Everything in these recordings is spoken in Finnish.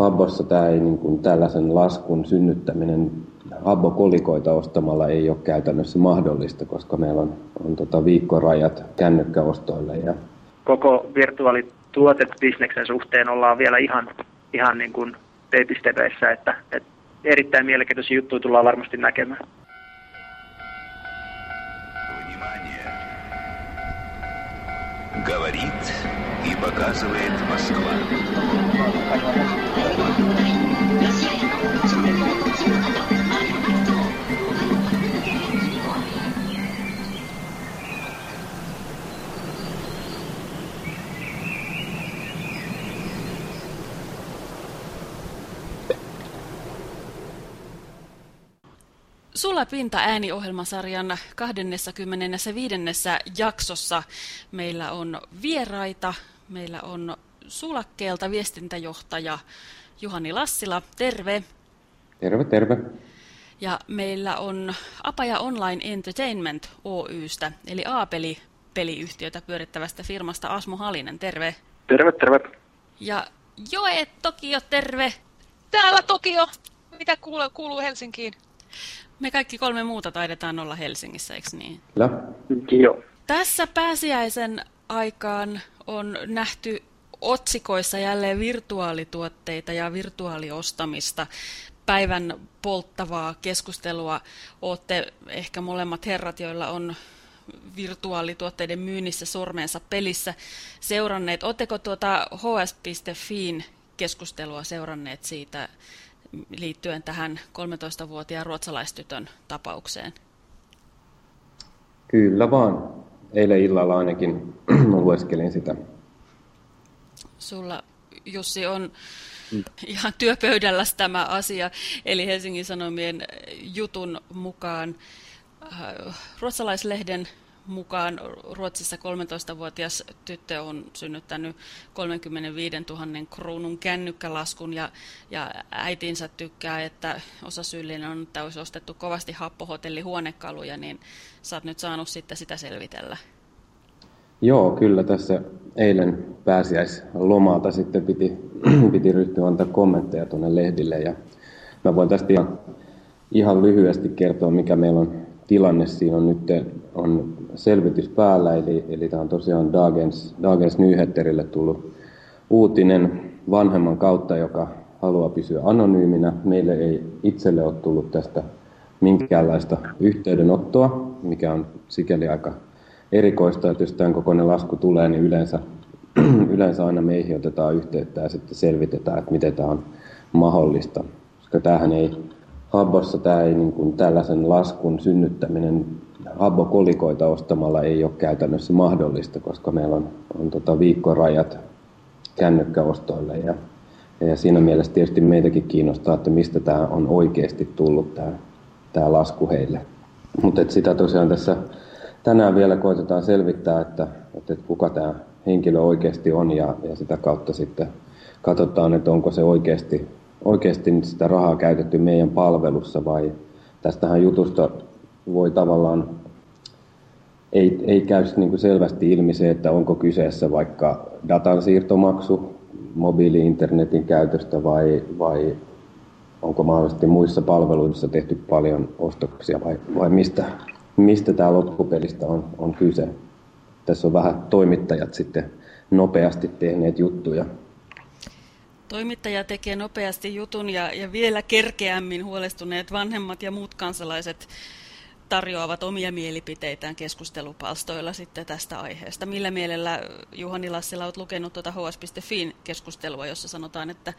Habbossa tämä ei, niin kuin, tällaisen laskun synnyttäminen Habbo-kolikoita ostamalla ei ole käytännössä mahdollista, koska meillä on, on tota viikkorajat kännykkäostoille. Ja... Koko virtuaalituotebisneksen suhteen ollaan vielä ihan, ihan niin kuin että, että erittäin mielenkiintoisia juttuja tullaan varmasti näkemään. Говорит и показывает Москва. Sulapinta ääniohjelmasarjan 25. jaksossa meillä on vieraita. Meillä on Sulakkeelta viestintäjohtaja Juhani Lassila. Terve. Terve, terve. Ja meillä on Apaja Online Entertainment Oystä, eli A-peli peliyhtiötä pyörittävästä firmasta Asmo Halinen. Terve. Terve, terve. Ja Joe Tokio, terve. Täällä Tokio. Mitä kuuluu, kuuluu Helsinkiin? Me kaikki kolme muuta taidetaan olla Helsingissä, eikö niin? Kyllä. Joo. Tässä pääsiäisen aikaan on nähty otsikoissa jälleen virtuaalituotteita ja virtuaaliostamista. Päivän polttavaa keskustelua olette ehkä molemmat herrat, joilla on virtuaalituotteiden myynnissä sormensa pelissä seuranneet. Oletteko tuota hs.fiin keskustelua seuranneet siitä liittyen tähän 13-vuotiaan ruotsalaistytön tapaukseen? Kyllä vaan. Eilen illalla ainakin lueskelin sitä. Sulla, Jussi, on mm. ihan työpöydällä tämä asia. Eli Helsingin Sanomien jutun mukaan äh, ruotsalaislehden mukaan Ruotsissa 13-vuotias tyttö on synnyttänyt 35 000 kruunun kännykkälaskun ja, ja äitinsä tykkää, että osasyyllinen on, että olisi ostettu kovasti happohotelli huonekaluja, niin sä oot nyt saanut sitten sitä selvitellä. Joo, kyllä tässä eilen pääsiäislomalta sitten piti, piti ryhtyä antaa kommentteja tuonne lehdille ja mä voin tästä ihan, ihan lyhyesti kertoa, mikä meillä on tilanne. Siinä on nyt on selvitys päällä, eli, eli tämä on tosiaan Dagens, Dagens Nyheterille tullut uutinen vanhemman kautta, joka haluaa pysyä anonyyminä. Meille ei itselle ole tullut tästä minkäänlaista yhteydenottoa, mikä on sikäli aika erikoista, että jos tämän kokoinen lasku tulee, niin yleensä, yleensä aina meihin otetaan yhteyttä ja sitten selvitetään, että miten tämä on mahdollista. Koska tämähän ei Habbossa tämä ei, niin kuin, tällaisen laskun synnyttäminen Habbo-kolikoita ostamalla ei ole käytännössä mahdollista, koska meillä on, on tota viikkorajat kännykkäostoille ja, ja siinä mielessä tietysti meitäkin kiinnostaa, että mistä tämä on oikeasti tullut tämä, tämä lasku heille. Mutta sitä tosiaan tässä tänään vielä koitetaan selvittää, että, että kuka tämä henkilö oikeasti on ja, ja sitä kautta sitten katsotaan, että onko se oikeasti oikeasti sitä rahaa käytetty meidän palvelussa vai tästähän jutusta voi tavallaan, ei, ei käy niin kuin selvästi ilmi se, että onko kyseessä vaikka datan siirtomaksu mobiili-internetin käytöstä vai, vai onko mahdollisesti muissa palveluissa tehty paljon ostoksia vai, vai mistä, mistä tämä loppupelistä on, on kyse. Tässä on vähän toimittajat sitten nopeasti tehneet juttuja Toimittaja tekee nopeasti jutun ja, ja vielä kerkeämmin huolestuneet vanhemmat ja muut kansalaiset tarjoavat omia mielipiteitään keskustelupalstoilla sitten tästä aiheesta. Millä mielellä Juhani Lassila olet lukenut tuota hs.fin keskustelua, jossa sanotaan, että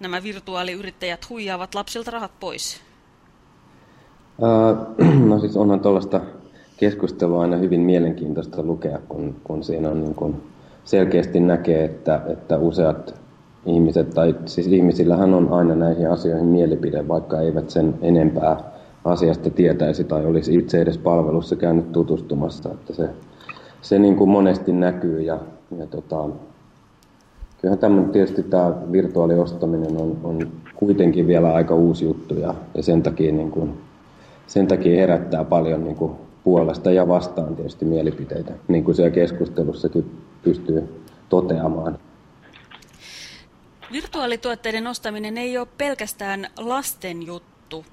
nämä virtuaaliyrittäjät huijaavat lapsilta rahat pois? Äh, no siis onhan tuollaista keskustelua aina hyvin mielenkiintoista lukea, kun, kun siinä on niin kun selkeästi näkee, että, että useat ihmiset, tai siis ihmisillähän on aina näihin asioihin mielipide, vaikka eivät sen enempää asiasta tietäisi tai olisi itse edes palvelussa käynyt tutustumassa. Että se, se niin kuin monesti näkyy ja, ja tota, kyllähän tämmöinen, tietysti tämä virtuaaliostaminen on, on kuitenkin vielä aika uusi juttu ja, ja sen, takia, niin kuin, sen takia herättää paljon niin kuin puolesta ja vastaan tietysti mielipiteitä, niin kuin siellä keskustelussakin pystyy toteamaan. Virtuaalituotteiden ostaminen ei ole pelkästään lasten juttu.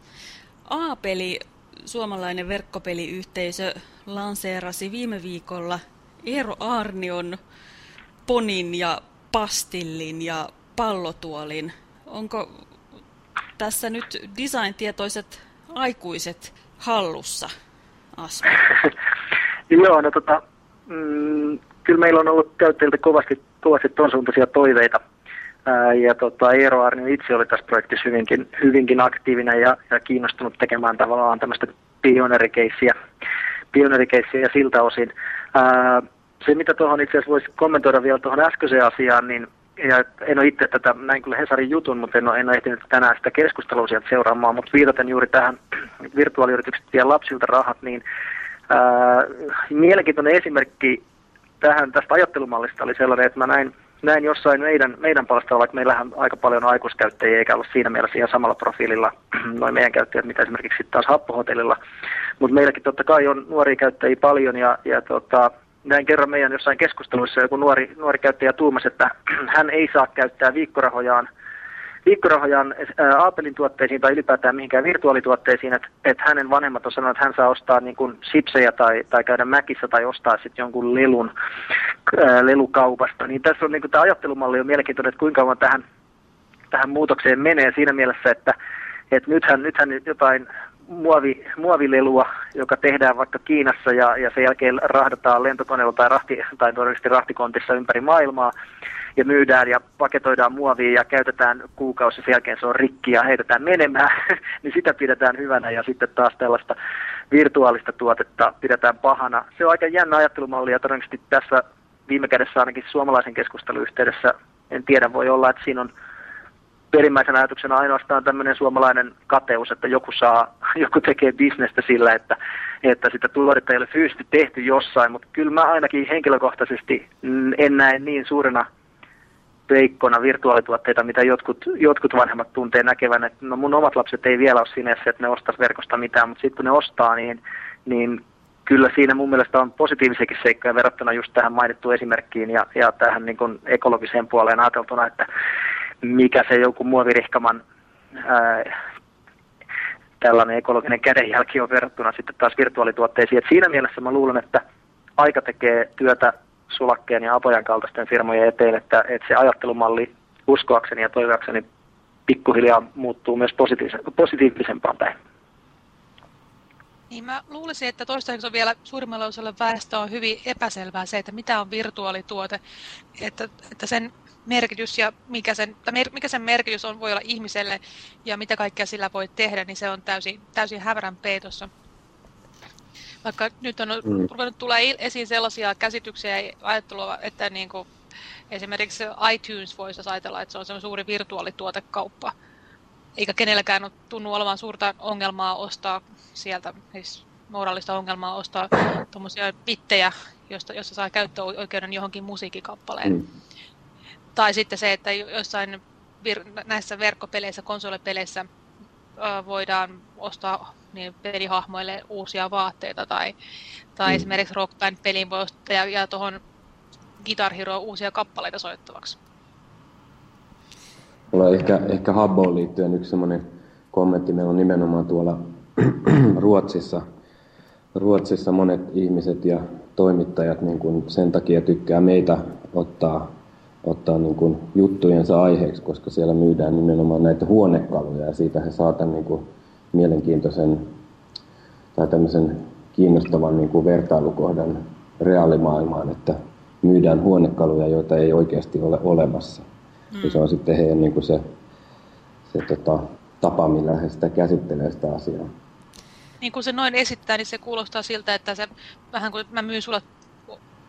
A-peli, suomalainen verkkopeliyhteisö, lanseerasi viime viikolla Eero Arnion ponin ja pastillin ja pallotuolin. Onko tässä nyt design-tietoiset aikuiset hallussa, Asma? Joo, no tota, mm, kyllä meillä on ollut käyttäjiltä kovasti, kovasti tuon suuntaisia toiveita. Ja tota, Eero Arnio itse oli tässä projektissa hyvinkin, hyvinkin aktiivinen ja, ja kiinnostunut tekemään tavallaan tämmöistä pionerikeissiä, pionerikeissiä siltä osin. Ää, se, mitä tuohon itse asiassa voisi kommentoida vielä tuohon äskeiseen asiaan, niin ja en ole itse tätä, näin kyllä Hesarin jutun, mutta en ole, en ole ehtinyt tänään sitä keskustelua sieltä seuraamaan, mutta viitaten juuri tähän virtuaaliyritykset ja lapsilta rahat, niin ää, mielenkiintoinen esimerkki tähän tästä ajattelumallista oli sellainen, että mä näin, näin jossain meidän, meidän palstalla, että meillähän aika paljon aikuiskäyttäjiä eikä ole siinä mielessä ihan samalla profiililla noin meidän käyttäjät, mitä esimerkiksi taas Happohotellilla, mutta meilläkin totta kai on nuoria käyttäjiä paljon ja, ja tota, näin kerran meidän jossain keskusteluissa joku nuori, nuori käyttäjä tuumasi, että hän ei saa käyttää viikkorahojaan, viikkorahojaan Aapelin tuotteisiin tai ylipäätään mihinkään virtuaalituotteisiin, että, että hänen vanhemmat on sanonut, että hän saa ostaa niin kuin sipsejä tai, tai käydä mäkissä tai ostaa sitten jonkun lelun ää, lelukaupasta. Niin tässä on niin kuin tämä ajattelumalli on mielenkiintoinen, että kuinka kauan tähän, tähän muutokseen menee siinä mielessä, että, että nythän, nythän jotain muovi, muovilelua, joka tehdään vaikka Kiinassa ja, ja sen jälkeen rahdataan lentokoneella tai, rahti, tai todennäköisesti rahtikontissa ympäri maailmaa ja myydään ja paketoidaan muovia ja käytetään kuukausi sen jälkeen se on rikki ja heitetään menemään, niin sitä pidetään hyvänä ja sitten taas tällaista virtuaalista tuotetta pidetään pahana. Se on aika jännä ajattelumalli ja todennäköisesti tässä viime kädessä ainakin suomalaisen keskustelun yhteydessä, en tiedä, voi olla, että siinä on perimmäisenä ajatuksena ainoastaan tämmöinen suomalainen kateus, että joku, saa, joku tekee bisnestä sillä, että, että sitä tuotetta ei ole fyysisesti tehty jossain, mutta kyllä mä ainakin henkilökohtaisesti en näe niin suurena peikkona virtuaalituotteita, mitä jotkut, jotkut vanhemmat tuntee näkevän, että no mun omat lapset ei vielä ole sinessä, että ne ostaisi verkosta mitään, mutta sitten kun ne ostaa, niin, niin kyllä siinä mun mielestä on positiivisiakin seikkoja verrattuna just tähän mainittuun esimerkkiin ja, ja tähän niin kuin ekologiseen puoleen ajateltuna, että mikä se joku muovirihkaman ää, tällainen ekologinen kädenjälki on verrattuna sitten taas virtuaalituotteisiin. Et siinä mielessä mä luulen, että aika tekee työtä Sulakkeen ja Apojan kaltaisten firmojen eteen, että, että se ajattelumalli uskoakseni ja toivoakseni pikkuhiljaa muuttuu myös positiivisempaan päin. Niin mä luulisin, että toistaiseksi on vielä suurimmalle osalle väestöä on hyvin epäselvää se, että mitä on virtuaalituote, että, että sen merkitys ja mikä sen, mikä sen merkitys on, voi olla ihmiselle ja mitä kaikkea sillä voi tehdä, niin se on täysin, täysin hämärän peitossa. Vaikka nyt on mm. ruvennut tulla esiin sellaisia käsityksiä ja ajattelua, että niin kuin esimerkiksi iTunes voisi ajatella, että se on semmoinen suuri virtuaalituotekauppa. Eikä kenelläkään ole tunnu olevan suurta ongelmaa ostaa sieltä, siis moraalista ongelmaa ostaa tuommoisia bittejä, josta, jossa saa käyttöoikeuden johonkin musiikkikappaleen. Mm. Tai sitten se, että jossain vir- näissä verkkopeleissä, konsolipeleissä voidaan ostaa niin pelihahmoille uusia vaatteita tai, tai mm. esimerkiksi Rock Band-peliin voi ostaa ja, ja tuohon Guitar Hero uusia kappaleita soittavaksi. Mulla on ehkä, ehkä Habboon liittyen yksi semmoinen kommentti. Meillä on nimenomaan tuolla Ruotsissa, Ruotsissa monet ihmiset ja toimittajat niin kuin sen takia tykkää meitä ottaa ottaa niin kuin juttujensa aiheeksi, koska siellä myydään nimenomaan näitä huonekaluja ja siitä he saatan niin kuin mielenkiintoisen tai tämmöisen kiinnostavan niin kuin vertailukohdan reaalimaailmaan, että myydään huonekaluja, joita ei oikeasti ole olemassa. Mm. Se on sitten heidän niin kuin se, se tota, tapa, millä he sitä käsittelee sitä asiaa. Niin kuin se noin esittää, niin se kuulostaa siltä, että se vähän kuin mä myyn sulle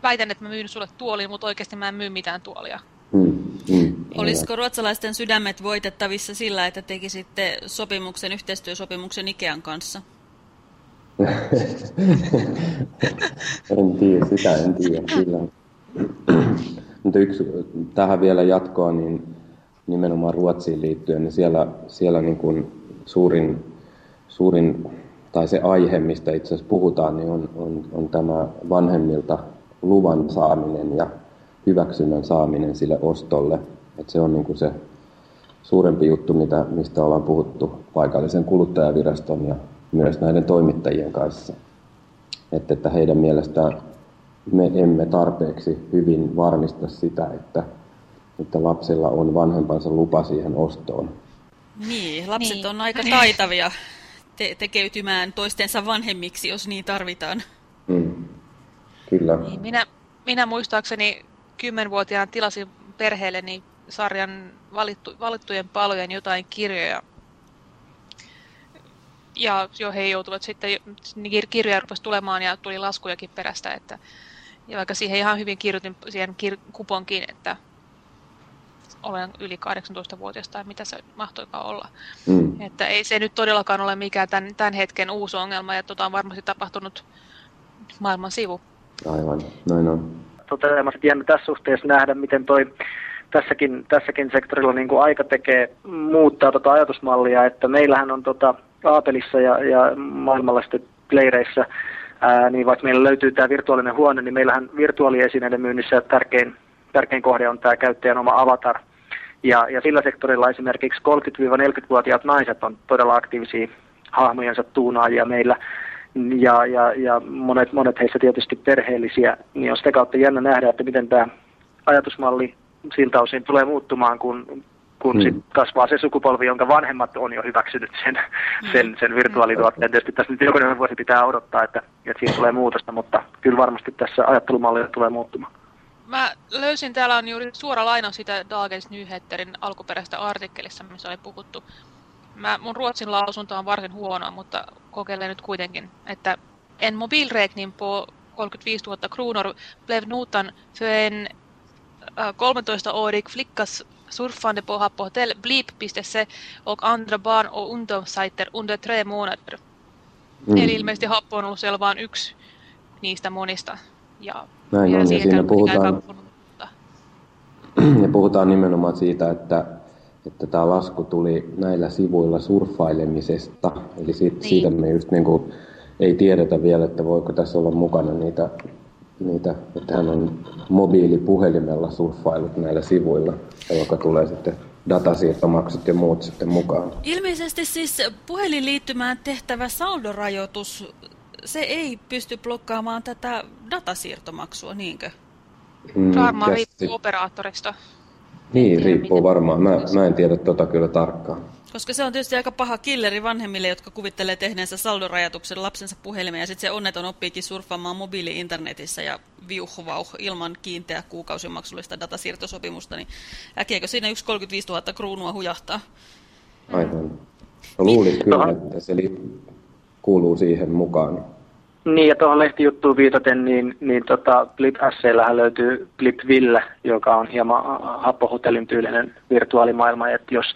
väitän, että mä myyn sulle tuoliin, mutta oikeasti mä en myy mitään tuolia. Mm, Olisiko ruotsalaisten sydämet voitettavissa sillä, että tekisitte sopimuksen, yhteistyösopimuksen Ikean kanssa? en tiedä, sitä en tiedä kyllä. Mutta yksi, tähän vielä jatkoa, niin nimenomaan Ruotsiin liittyen, niin siellä, siellä niin kuin suurin, suurin, tai se aihe, mistä itse asiassa puhutaan, niin on, on, on tämä vanhemmilta luvan saaminen ja hyväksynnän saaminen sille ostolle. Et se on niin kuin se suurempi juttu, mitä, mistä ollaan puhuttu paikallisen kuluttajaviraston ja myös näiden toimittajien kanssa. Että, että heidän mielestään me emme tarpeeksi hyvin varmista sitä, että, että lapsilla on vanhempansa lupa siihen ostoon. Niin, lapset niin. on aika taitavia te tekeytymään toistensa vanhemmiksi, jos niin tarvitaan. Mm. Kyllä. Niin, minä, minä muistaakseni kymmenvuotiaana tilasin perheelleni sarjan valittu, valittujen palojen jotain kirjoja. Ja jo he joutuvat sitten, niin kirjoja rupesi tulemaan ja tuli laskujakin perästä, että ja vaikka siihen ihan hyvin kirjoitin siihen kir kuponkiin, että olen yli 18-vuotias tai mitä se mahtoikaan olla. Mm. Että ei se nyt todellakaan ole mikään tämän, tämän hetken uusi ongelma ja tota on varmasti tapahtunut maailman sivu. Aivan, noin on. Toteamassa jännä tässä suhteessa nähdä, miten toi tässäkin, tässäkin sektorilla niin kuin aika tekee muuttaa tota ajatusmallia, että meillähän on tota Aapelissa ja, ja maailmalla sitten playreissä, ää, niin vaikka meillä löytyy tämä virtuaalinen huone, niin meillähän virtuaaliesineiden myynnissä tärkein, tärkein kohde on tämä käyttäjän oma avatar. Ja, ja sillä sektorilla esimerkiksi 30-40-vuotiaat naiset on todella aktiivisia hahmojensa tuunaajia meillä ja, ja, ja monet, monet heistä tietysti perheellisiä, niin on sitä kautta jännä nähdä, että miten tämä ajatusmalli siltä osin tulee muuttumaan, kun, kun hmm. sit kasvaa se sukupolvi, jonka vanhemmat on jo hyväksynyt sen, hmm. sen, sen virtuaalituotteen. Tietysti tässä nyt jokainen vuosi pitää odottaa, että, että siinä tulee muutosta, mutta kyllä varmasti tässä ajattelumallilla tulee muuttumaan. Mä löysin, täällä on juuri suora lainaus sitä Dagens Nyheterin alkuperäistä artikkelissa, missä oli puhuttu Mä, mun ruotsin lausunto on varsin huono, mutta kokeilen nyt kuitenkin, että en mobilräkning på 35 000 kronor blev notan för en äh, 13-årig flickas surfande på Happo Hotel, Bleep.se och andra barn- och ungdomssajter under tre månader. Mm. Eli ilmeisesti Happo on ollut siellä vain yksi niistä monista. Ja Näin on, ja siinä puhutaan, ja puhutaan nimenomaan siitä, että että tämä lasku tuli näillä sivuilla surffailemisesta. Eli siitä, niin. siitä me just niin kuin ei tiedetä vielä, että voiko tässä olla mukana niitä, niitä että hän on mobiilipuhelimella surffailut näillä sivuilla, joka tulee sitten datasiirtomaksut ja muut sitten mukaan. Ilmeisesti siis puhelinliittymään tehtävä saldorajoitus, se ei pysty blokkaamaan tätä datasiirtomaksua, niinkö? Mm, Varmaan riippuu operaattorista. Niin, riippuu miten... varmaan. Mä, mä en tiedä tota kyllä tarkkaan. Koska se on tietysti aika paha killeri vanhemmille, jotka kuvittelee tehneensä saldorajatuksen lapsensa puhelimeen ja sitten se onneton oppiikin surffaamaan mobiili-internetissä ja viuhvauh ilman kiinteä kuukausimaksullista datasiirtosopimusta, niin äkkiäkö siinä yksi 35 000 kruunua hujahtaa? Aivan. No, luulin kyllä, että se kuuluu siihen mukaan. Niin, ja tuohon lehtijuttuun viitaten, niin, niin tota, Blip Asseillähän löytyy Blip Ville, joka on hieman happohotellin tyylinen virtuaalimaailma, että jos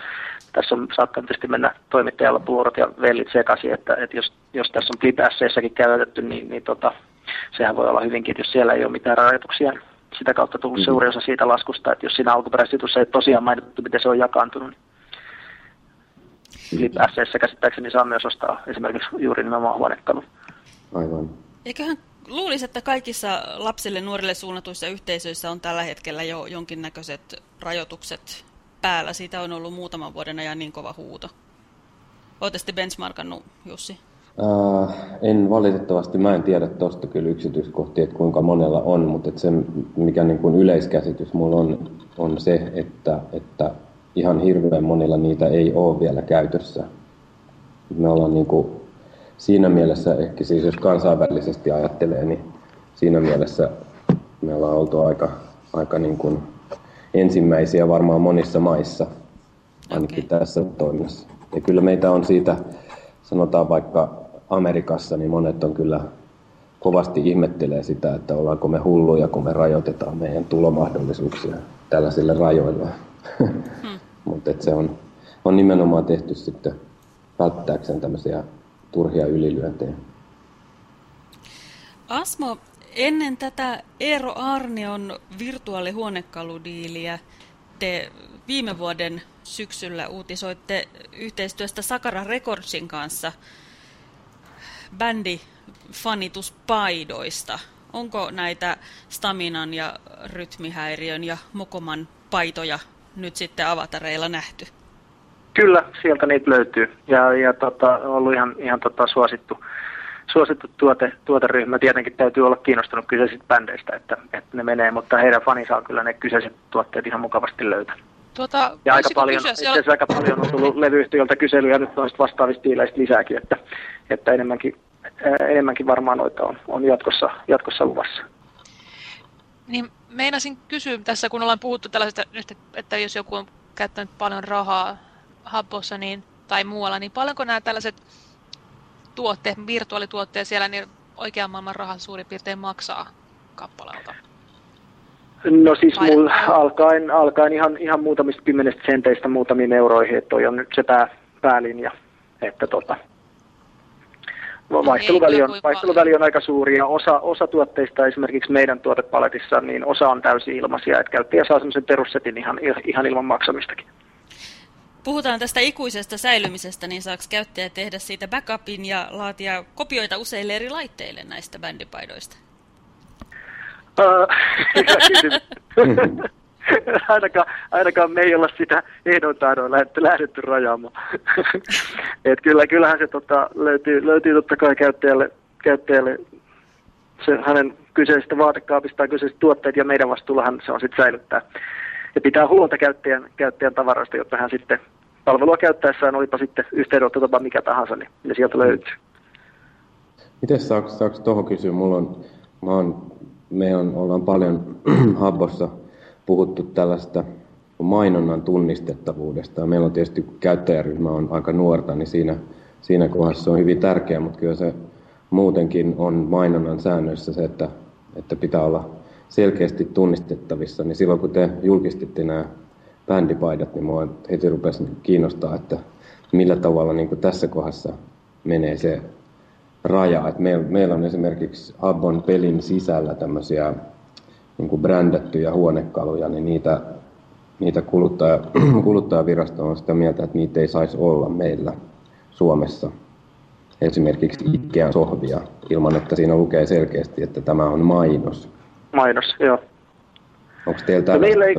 tässä on saattanut tietysti mennä toimittajalla puurot ja vellit sekaisin, että, että jos, jos tässä on Blip Asseissakin käytetty, niin, niin tota, sehän voi olla hyvinkin, että jos siellä ei ole mitään rajoituksia, niin sitä kautta tullut mm. suuri osa siitä laskusta, että jos siinä alkuperäisessä ei tosiaan mainittu, miten se on jakaantunut, niin Blip Asseissa käsittääkseni saa myös ostaa esimerkiksi juuri nimenomaan huonekalun. Aivan. Eiköhän luulisi, että kaikissa lapsille nuorille suunnatuissa yhteisöissä on tällä hetkellä jo jonkinnäköiset rajoitukset päällä. Siitä on ollut muutaman vuoden ajan niin kova huuto. Olette sitten benchmarkannut, Jussi? Uh, en valitettavasti, mä en tiedä tuosta kyllä yksityiskohtia, että kuinka monella on, mutta se mikä niin kuin yleiskäsitys mulla on, on se, että, että ihan hirveän monilla niitä ei ole vielä käytössä. Me ollaan niin kuin siinä mielessä ehkä siis jos kansainvälisesti ajattelee, niin siinä mielessä me ollaan oltu aika, aika niin kuin ensimmäisiä varmaan monissa maissa, ainakin okay. tässä toiminnassa. Ja kyllä meitä on siitä, sanotaan vaikka Amerikassa, niin monet on kyllä kovasti ihmettelee sitä, että ollaanko me hulluja, kun me rajoitetaan meidän tulomahdollisuuksia tällaisille rajoilla. Hmm. Mutta se on, on nimenomaan tehty sitten välttääkseen tämmöisiä turhia ylilyöntejä. Asmo, ennen tätä Eero Arnion virtuaalihuonekaludiiliä te viime vuoden syksyllä uutisoitte yhteistyöstä Sakara Recordsin kanssa bändi fanituspaidoista. Onko näitä staminan ja rytmihäiriön ja mokoman paitoja nyt sitten avatareilla nähty? Kyllä, sieltä niitä löytyy. Ja, ja tota, on ollut ihan, ihan tota, suosittu, suosittu tuote, tuoteryhmä. Tietenkin täytyy olla kiinnostunut kyseisistä bändeistä, että, että ne menee, mutta heidän faninsa on kyllä ne kyseiset tuotteet ihan mukavasti löytää. Tuota, ja aika paljon, kysyä, siellä... aika paljon on tullut levyyhtiöltä kyselyjä nyt noista vastaavista diileistä lisääkin, että, että enemmänkin, enemmänkin varmaan noita on, on jatkossa, jatkossa luvassa. Niin meinasin kysyä tässä, kun ollaan puhuttu tällaisesta, että jos joku on käyttänyt paljon rahaa Habbossa niin, tai muualla, niin paljonko nämä tällaiset tuotteet, virtuaalituotteet siellä, niin oikean maailman rahaa suurin piirtein maksaa kappaleelta? No siis mulla alkaen, alkaen ihan, ihan muutamista kymmenestä senteistä muutamiin euroihin, että toi on nyt se pää, päälinja. Että tota, vaihteluväli on, vaihteluväli on aika suuri ja osa, osa tuotteista esimerkiksi meidän tuotepaletissa, niin osa on täysin ilmaisia, että käyttäjä saa semmoisen perussetin ihan, ihan ilman maksamistakin. Puhutaan tästä ikuisesta säilymisestä, niin saako käyttäjä tehdä siitä backupin ja laatia kopioita useille eri laitteille näistä bändipaidoista? ainakaan, ainakaan me ei olla sitä ehdon lähdetty, lähdetty rajaamaan. Et kyllä, kyllähän se tota, löytyy, löytyy totta kai käyttäjälle, käyttäjälle se, hänen kyseisestä vaatekaapista tai kyseisestä tuotteet ja meidän vastuullahan se on sitten säilyttää. Ja pitää huolta käyttäjän, käyttäjän tavaroista, jotta hän sitten palvelua käyttäessään, olipa sitten yhteydenottotapa mikä tahansa, niin ne sieltä löytyy. Miten saako, saako tuohon kysyä? Mulla on, mä on, me on, ollaan paljon Habbossa puhuttu tällaista mainonnan tunnistettavuudesta. Meillä on tietysti käyttäjäryhmä on aika nuorta, niin siinä, siinä kohdassa se on hyvin tärkeä, mutta kyllä se muutenkin on mainonnan säännöissä se, että, että pitää olla selkeästi tunnistettavissa. Niin silloin kun te julkistitte nämä bändipaidat, niin mua heti rupesi kiinnostaa, että millä tavalla niin kuin tässä kohdassa menee se raja. Että meillä, meillä on esimerkiksi Abbon pelin sisällä tämmöisiä niin kuin brändättyjä huonekaluja, niin niitä, niitä kuluttaja, kuluttajavirasto on sitä mieltä, että niitä ei saisi olla meillä Suomessa. Esimerkiksi Ikean sohvia, ilman että siinä lukee selkeästi, että tämä on mainos. Mainos, joo. Onko teillä meillä, ei,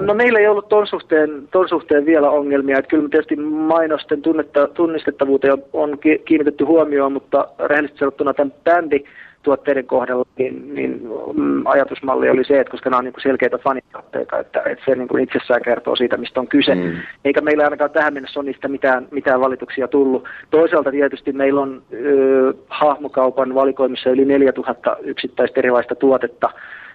no meillä ei ollut ton suhteen, ton suhteen vielä ongelmia. Että kyllä tietysti mainosten tunnetta, tunnistettavuuteen on, on kiinnitetty huomioon, mutta rehellisesti sanottuna tämän bändi tuotteiden kohdalla, niin, niin mm, ajatusmalli oli se, että koska nämä on niin selkeitä fanituotteita, että, että se niin kuin itsessään kertoo siitä, mistä on kyse. Mm. Eikä meillä ainakaan tähän mennessä ole niistä mitään, mitään valituksia tullut. Toisaalta tietysti meillä on ö, hahmokaupan valikoimissa yli 4000 yksittäistä erilaista tuotetta,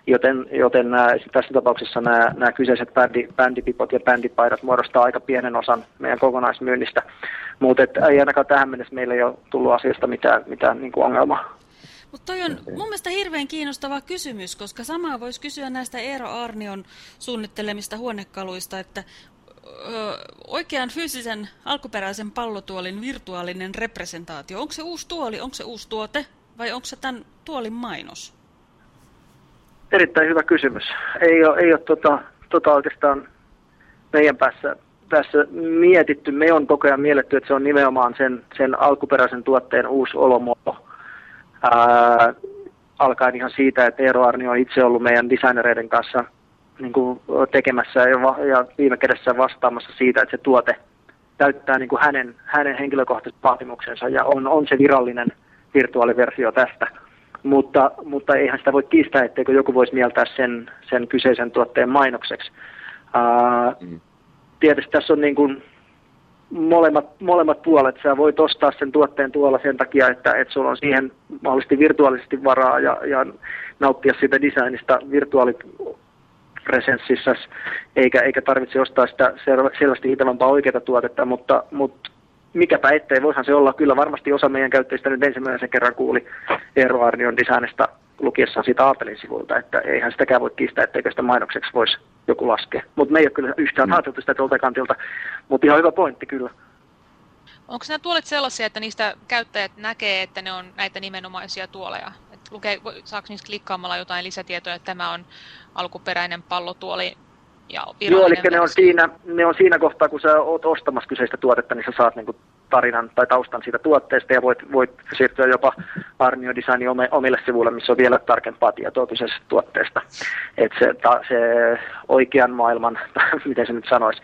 joten, joten nämä, tässä tapauksessa nämä, nämä kyseiset bändi, bändipipot ja bändipaidat muodostaa aika pienen osan meidän kokonaismyynnistä. Mutta ei ainakaan tähän mennessä meillä ei ole tullut asiasta mitään, mitään niin kuin ongelmaa. Mutta toi on mun mielestä hirveän kiinnostava kysymys, koska samaa voisi kysyä näistä Eero Arnion suunnittelemista huonekaluista, että oikean fyysisen alkuperäisen pallotuolin virtuaalinen representaatio, onko se uusi tuoli, onko se uusi tuote vai onko se tämän tuolin mainos? Erittäin hyvä kysymys. Ei ole, ei ole tota, tota oikeastaan meidän päässä, päässä mietitty. Me on koko ajan mielletty, että se on nimenomaan sen, sen alkuperäisen tuotteen uusi olomuoto alkaen ihan siitä, että Eero Arni on itse ollut meidän designereiden kanssa niin kuin tekemässä ja, va- ja viime kädessä vastaamassa siitä, että se tuote täyttää niin kuin hänen, hänen henkilökohtaiset vaatimuksensa ja on, on se virallinen virtuaaliversio tästä. Mutta, mutta eihän sitä voi kiistää, etteikö joku voisi mieltää sen, sen kyseisen tuotteen mainokseksi. Ää, mm. Tietysti tässä on niin kuin molemmat, molemmat puolet. Sä voit ostaa sen tuotteen tuolla sen takia, että, että sulla on siihen mahdollisesti virtuaalisesti varaa ja, ja nauttia siitä designista virtuaalipresenssissä, eikä, eikä tarvitse ostaa sitä selvästi hitavämpää oikeaa tuotetta, mutta, mutta mikäpä ettei, voihan se olla. Kyllä varmasti osa meidän käyttäjistä nyt ensimmäisen kerran kuuli Eero Arnion designista lukiessaan siitä Aapelin sivulta, että eihän sitäkään voi kiistää, etteikö sitä mainokseksi voisi joku laskea. Mutta me ei ole kyllä yhtään mm. ajateltu sitä tuolta kantilta, mutta ihan hyvä pointti kyllä. Onko nämä tuolit sellaisia, että niistä käyttäjät näkee, että ne on näitä nimenomaisia tuoleja? Et lukee, saako niistä klikkaamalla jotain lisätietoja, että tämä on alkuperäinen pallotuoli ja Joo, eli ne on, siinä, ne on siinä kohtaa, kun sä oot ostamassa kyseistä tuotetta, niin sä saat niinku tarinan tai taustan siitä tuotteesta ja voit, voit siirtyä jopa Arnio Designin omille sivuille, missä on vielä tarkempaa tietoa kyseisestä tuotteesta. Että se, ta, se oikean maailman, miten se nyt sanoisi,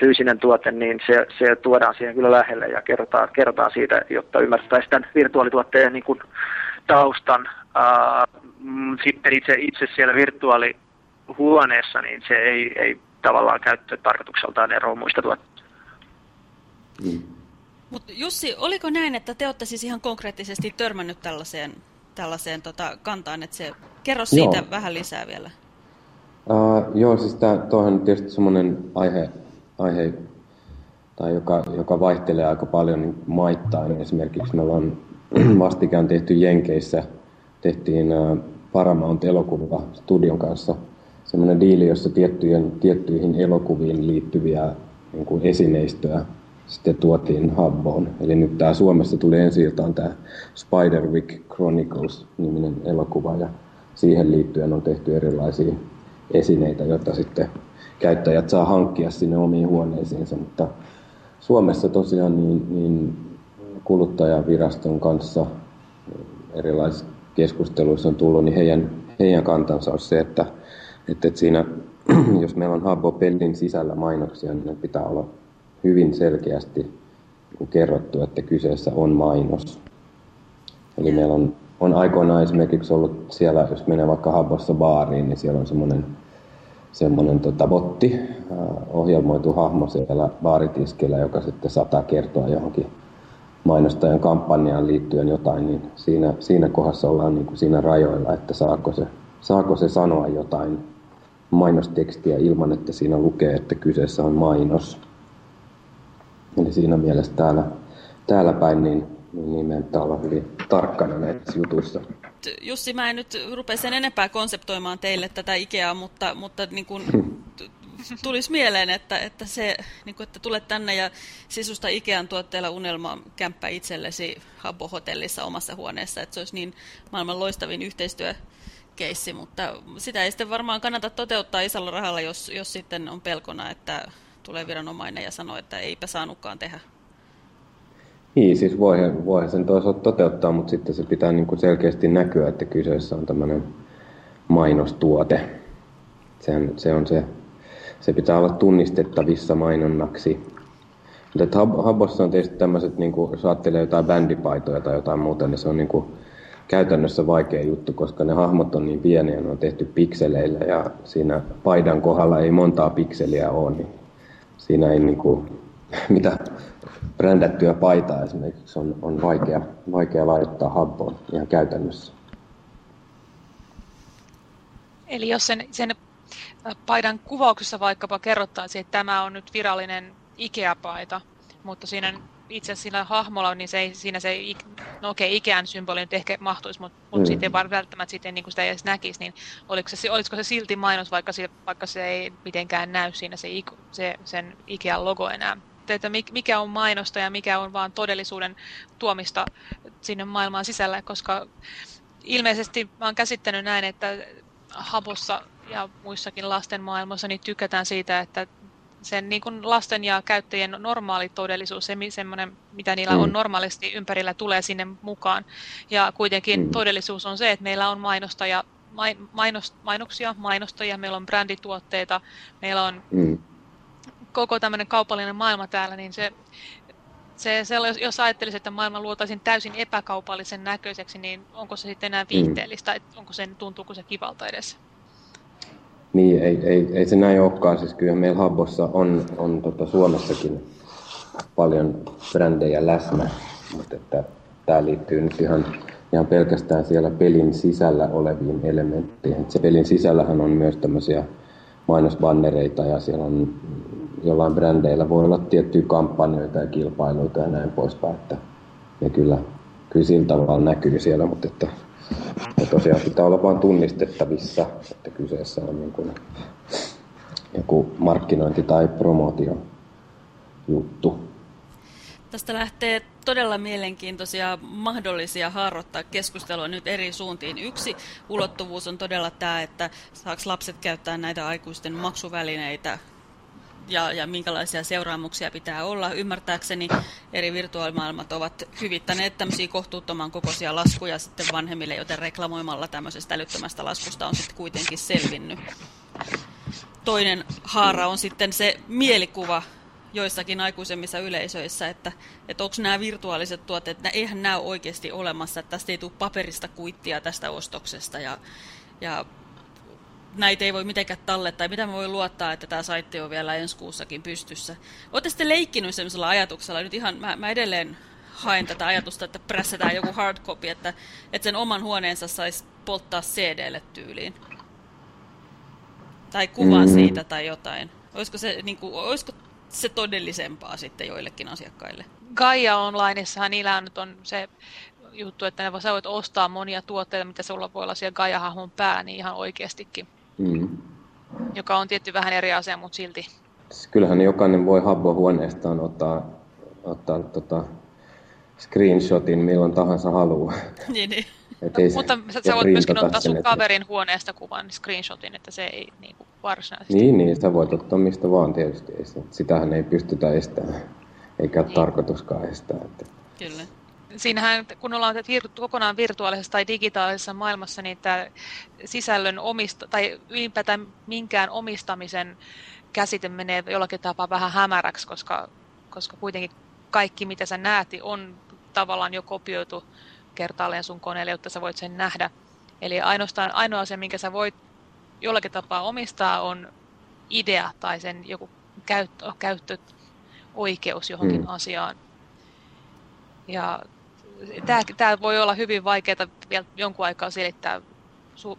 fyysinen tuote, niin se, se tuodaan siihen kyllä lähelle ja kerrotaan, kerrotaan siitä, jotta ymmärtäisi tämän virtuaalituotteen niin kuin taustan. Mm, sitten itse, itse siellä virtuaalihuoneessa, niin se ei, ei tavallaan käyttö tarkoitukseltaan eroa muista tuotteista. Mm. Mutta Jussi, oliko näin, että te olette siis ihan konkreettisesti törmännyt tällaiseen, tällaiseen tota, kantaan, että se, kerro siitä joo. vähän lisää vielä. Uh, joo, siis tuohon on tietysti semmoinen aihe, aihe tai joka, joka vaihtelee aika paljon niin maittain. Esimerkiksi me ollaan vastikään tehty Jenkeissä, tehtiin uh, Paramount-elokuva studion kanssa semmoinen diili, jossa tiettyjen, tiettyihin elokuviin liittyviä niin kuin esineistöä sitten tuotiin Habboon. Eli nyt tämä Suomessa tuli ensi iltaan tämä Spiderwick Chronicles-niminen elokuva ja siihen liittyen on tehty erilaisia esineitä, joita sitten käyttäjät saa hankkia sinne omiin huoneisiinsa, mutta Suomessa tosiaan niin, niin kuluttajaviraston kanssa erilaisissa keskusteluissa on tullut, niin heidän, heidän kantansa on se, että, että, että siinä, jos meillä on Habbo-pelin sisällä mainoksia, niin ne pitää olla hyvin selkeästi kerrottu, että kyseessä on mainos. Eli meillä on, on aikoinaan esimerkiksi ollut siellä, jos menee vaikka Habbossa baariin, niin siellä on semmoinen semmoinen tota, botti, äh, ohjelmoitu hahmo siellä baaritiskillä, joka sitten saattaa kertoa johonkin mainostajan kampanjaan liittyen jotain, niin siinä, siinä kohdassa ollaan niin kuin siinä rajoilla, että saako se, saako se sanoa jotain mainostekstiä ilman, että siinä lukee, että kyseessä on mainos. Eli siinä mielessä täällä, täällä päin niin, niin, niin meidän pitää olla hyvin tarkkana näissä jutuissa. Jussi, mä en nyt rupea sen enempää konseptoimaan teille tätä Ikeaa, mutta, mutta niin kuin tulisi mieleen, että, että, se, niin kuin, että tulet tänne ja sisusta Ikean tuotteella unelma kämppä itsellesi Habbo-hotellissa omassa huoneessa, että se olisi niin maailman loistavin yhteistyökeissi, mutta sitä ei sitten varmaan kannata toteuttaa isolla rahalla, jos, jos sitten on pelkona, että tulee viranomainen ja sanoo, että eipä saanutkaan tehdä. Niin, siis voi, voi sen toisaalta toteuttaa, mutta sitten se pitää niin kuin selkeästi näkyä, että kyseessä on tämmöinen mainostuote. Sehän, se, on se, se pitää olla tunnistettavissa mainonnaksi. Mutta Habossa on tietysti tämmöiset, niin kuin, jos ajattelee jotain bändipaitoja tai jotain muuta, niin se on niin kuin, käytännössä vaikea juttu, koska ne hahmot on niin pieniä, ne on tehty pikseleillä ja siinä paidan kohdalla ei montaa pikseliä ole, niin siinä ei niin kuin, mitä brändättyä paitaa esimerkiksi on, on vaikea, vaikea laittaa habboon ihan käytännössä. Eli jos sen, sen paidan kuvauksessa vaikkapa kerrottaisiin, että tämä on nyt virallinen Ikea-paita, mutta siinä itse asiassa sillä hahmolla, niin se ei, siinä se, no okei, Ikean symboli nyt ehkä mahtuisi, mutta, mutta mm. sitten ei välttämättä sitten niin sitä ei edes näkisi, niin oliko se, olisiko se silti mainos, vaikka se, vaikka se ei mitenkään näy siinä se, se sen Ikean logo enää? että mikä on mainosta ja mikä on vaan todellisuuden tuomista sinne maailmaan sisällä, koska ilmeisesti mä oon käsittänyt näin, että Habossa ja muissakin lasten maailmassa niin tykätään siitä, että sen niin kuin lasten ja käyttäjien normaali todellisuus, se semmoinen, mitä niillä mm. on normaalisti ympärillä, tulee sinne mukaan. Ja kuitenkin mm. todellisuus on se, että meillä on mainosta ja mainos, mainoksia, mainostajia, meillä on brändituotteita, meillä on mm koko tämmöinen kaupallinen maailma täällä, niin se, se, se jos ajattelisit, että maailma luotaisiin täysin epäkaupallisen näköiseksi, niin onko se sitten enää mm. viihteellistä, mm. onko se, tuntuuko se kivalta edessä? Niin, ei, ei, ei se näin olekaan. Siis kyllä meillä Habbossa on, on tota Suomessakin paljon brändejä läsnä, mutta että tämä liittyy nyt ihan, ihan pelkästään siellä pelin sisällä oleviin elementteihin. Se pelin sisällähän on myös tämmöisiä mainosbannereita ja siellä on jollain brändeillä voi olla tiettyjä kampanjoita ja kilpailuita ja näin poispäin, että ne kyllä, kyllä sillä tavalla näkyy siellä, mutta että, tosiaan pitää olla vain tunnistettavissa, että kyseessä on niin kuin joku markkinointi- tai promootio juttu. Tästä lähtee todella mielenkiintoisia mahdollisia haarottaa keskustelua nyt eri suuntiin. Yksi ulottuvuus on todella tämä, että saako lapset käyttää näitä aikuisten maksuvälineitä ja, ja minkälaisia seuraamuksia pitää olla. Ymmärtääkseni eri virtuaalimaailmat ovat hyvittäneet tämmöisiä kohtuuttoman kokoisia laskuja sitten vanhemmille, joten reklamoimalla tämmöisestä älyttömästä laskusta on sitten kuitenkin selvinnyt. toinen haara on sitten se mielikuva joissakin aikuisemmissa yleisöissä, että, että onko nämä virtuaaliset tuotteet, että eihän nämä ole oikeasti olemassa, että tästä ei tule paperista kuittia tästä ostoksesta ja, ja näitä ei voi mitenkään tallettaa, mitä mä voin luottaa, että tämä saitti on vielä ensi kuussakin pystyssä. Olette sitten leikkinyt sellaisella ajatuksella, nyt ihan, mä, mä edelleen haen tätä ajatusta, että prässätään joku hardcopy, että, että sen oman huoneensa saisi polttaa CD-lle tyyliin. Tai kuvan mm. siitä tai jotain. Olisiko se, niin kuin, olisiko se todellisempaa sitten joillekin asiakkaille? Gaia Onlineissahan niillä nyt on se juttu, että ne sä voit ostaa monia tuotteita, mitä sulla voi olla siellä Gaia-hahmon pää, niin ihan oikeastikin. Mm. Joka on tietty vähän eri asia, mutta silti. Kyllähän jokainen voi Habbo huoneestaan ottaa, ottaa tota, screenshotin milloin tahansa haluaa. niin, niin. ei Mutta sä, voit myöskin ottaa sun kaverin huoneesta kuvan screenshotin, että se ei niin kuin varsinaisesti... Niin, niin, sä voit ottaa mistä vaan tietysti. Sitähän ei pystytä estämään, eikä niin. tarkoituskaan estää. Että... Kyllä. Siinähän, kun ollaan kokonaan virtuaalisessa tai digitaalisessa maailmassa, niin tämä sisällön omista, tai ylipäätään minkään omistamisen käsite menee jollakin tapaa vähän hämäräksi, koska, koska kuitenkin kaikki, mitä sä näet, on tavallaan jo kopioitu kertaalleen sun koneelle, jotta sä voit sen nähdä. Eli ainoastaan ainoa asia, minkä sä voit jollakin tapaa omistaa, on idea tai sen joku käyttö, käyttöoikeus johonkin mm. asiaan. Ja tämä voi olla hyvin vaikeaa vielä jonkun aikaa selittää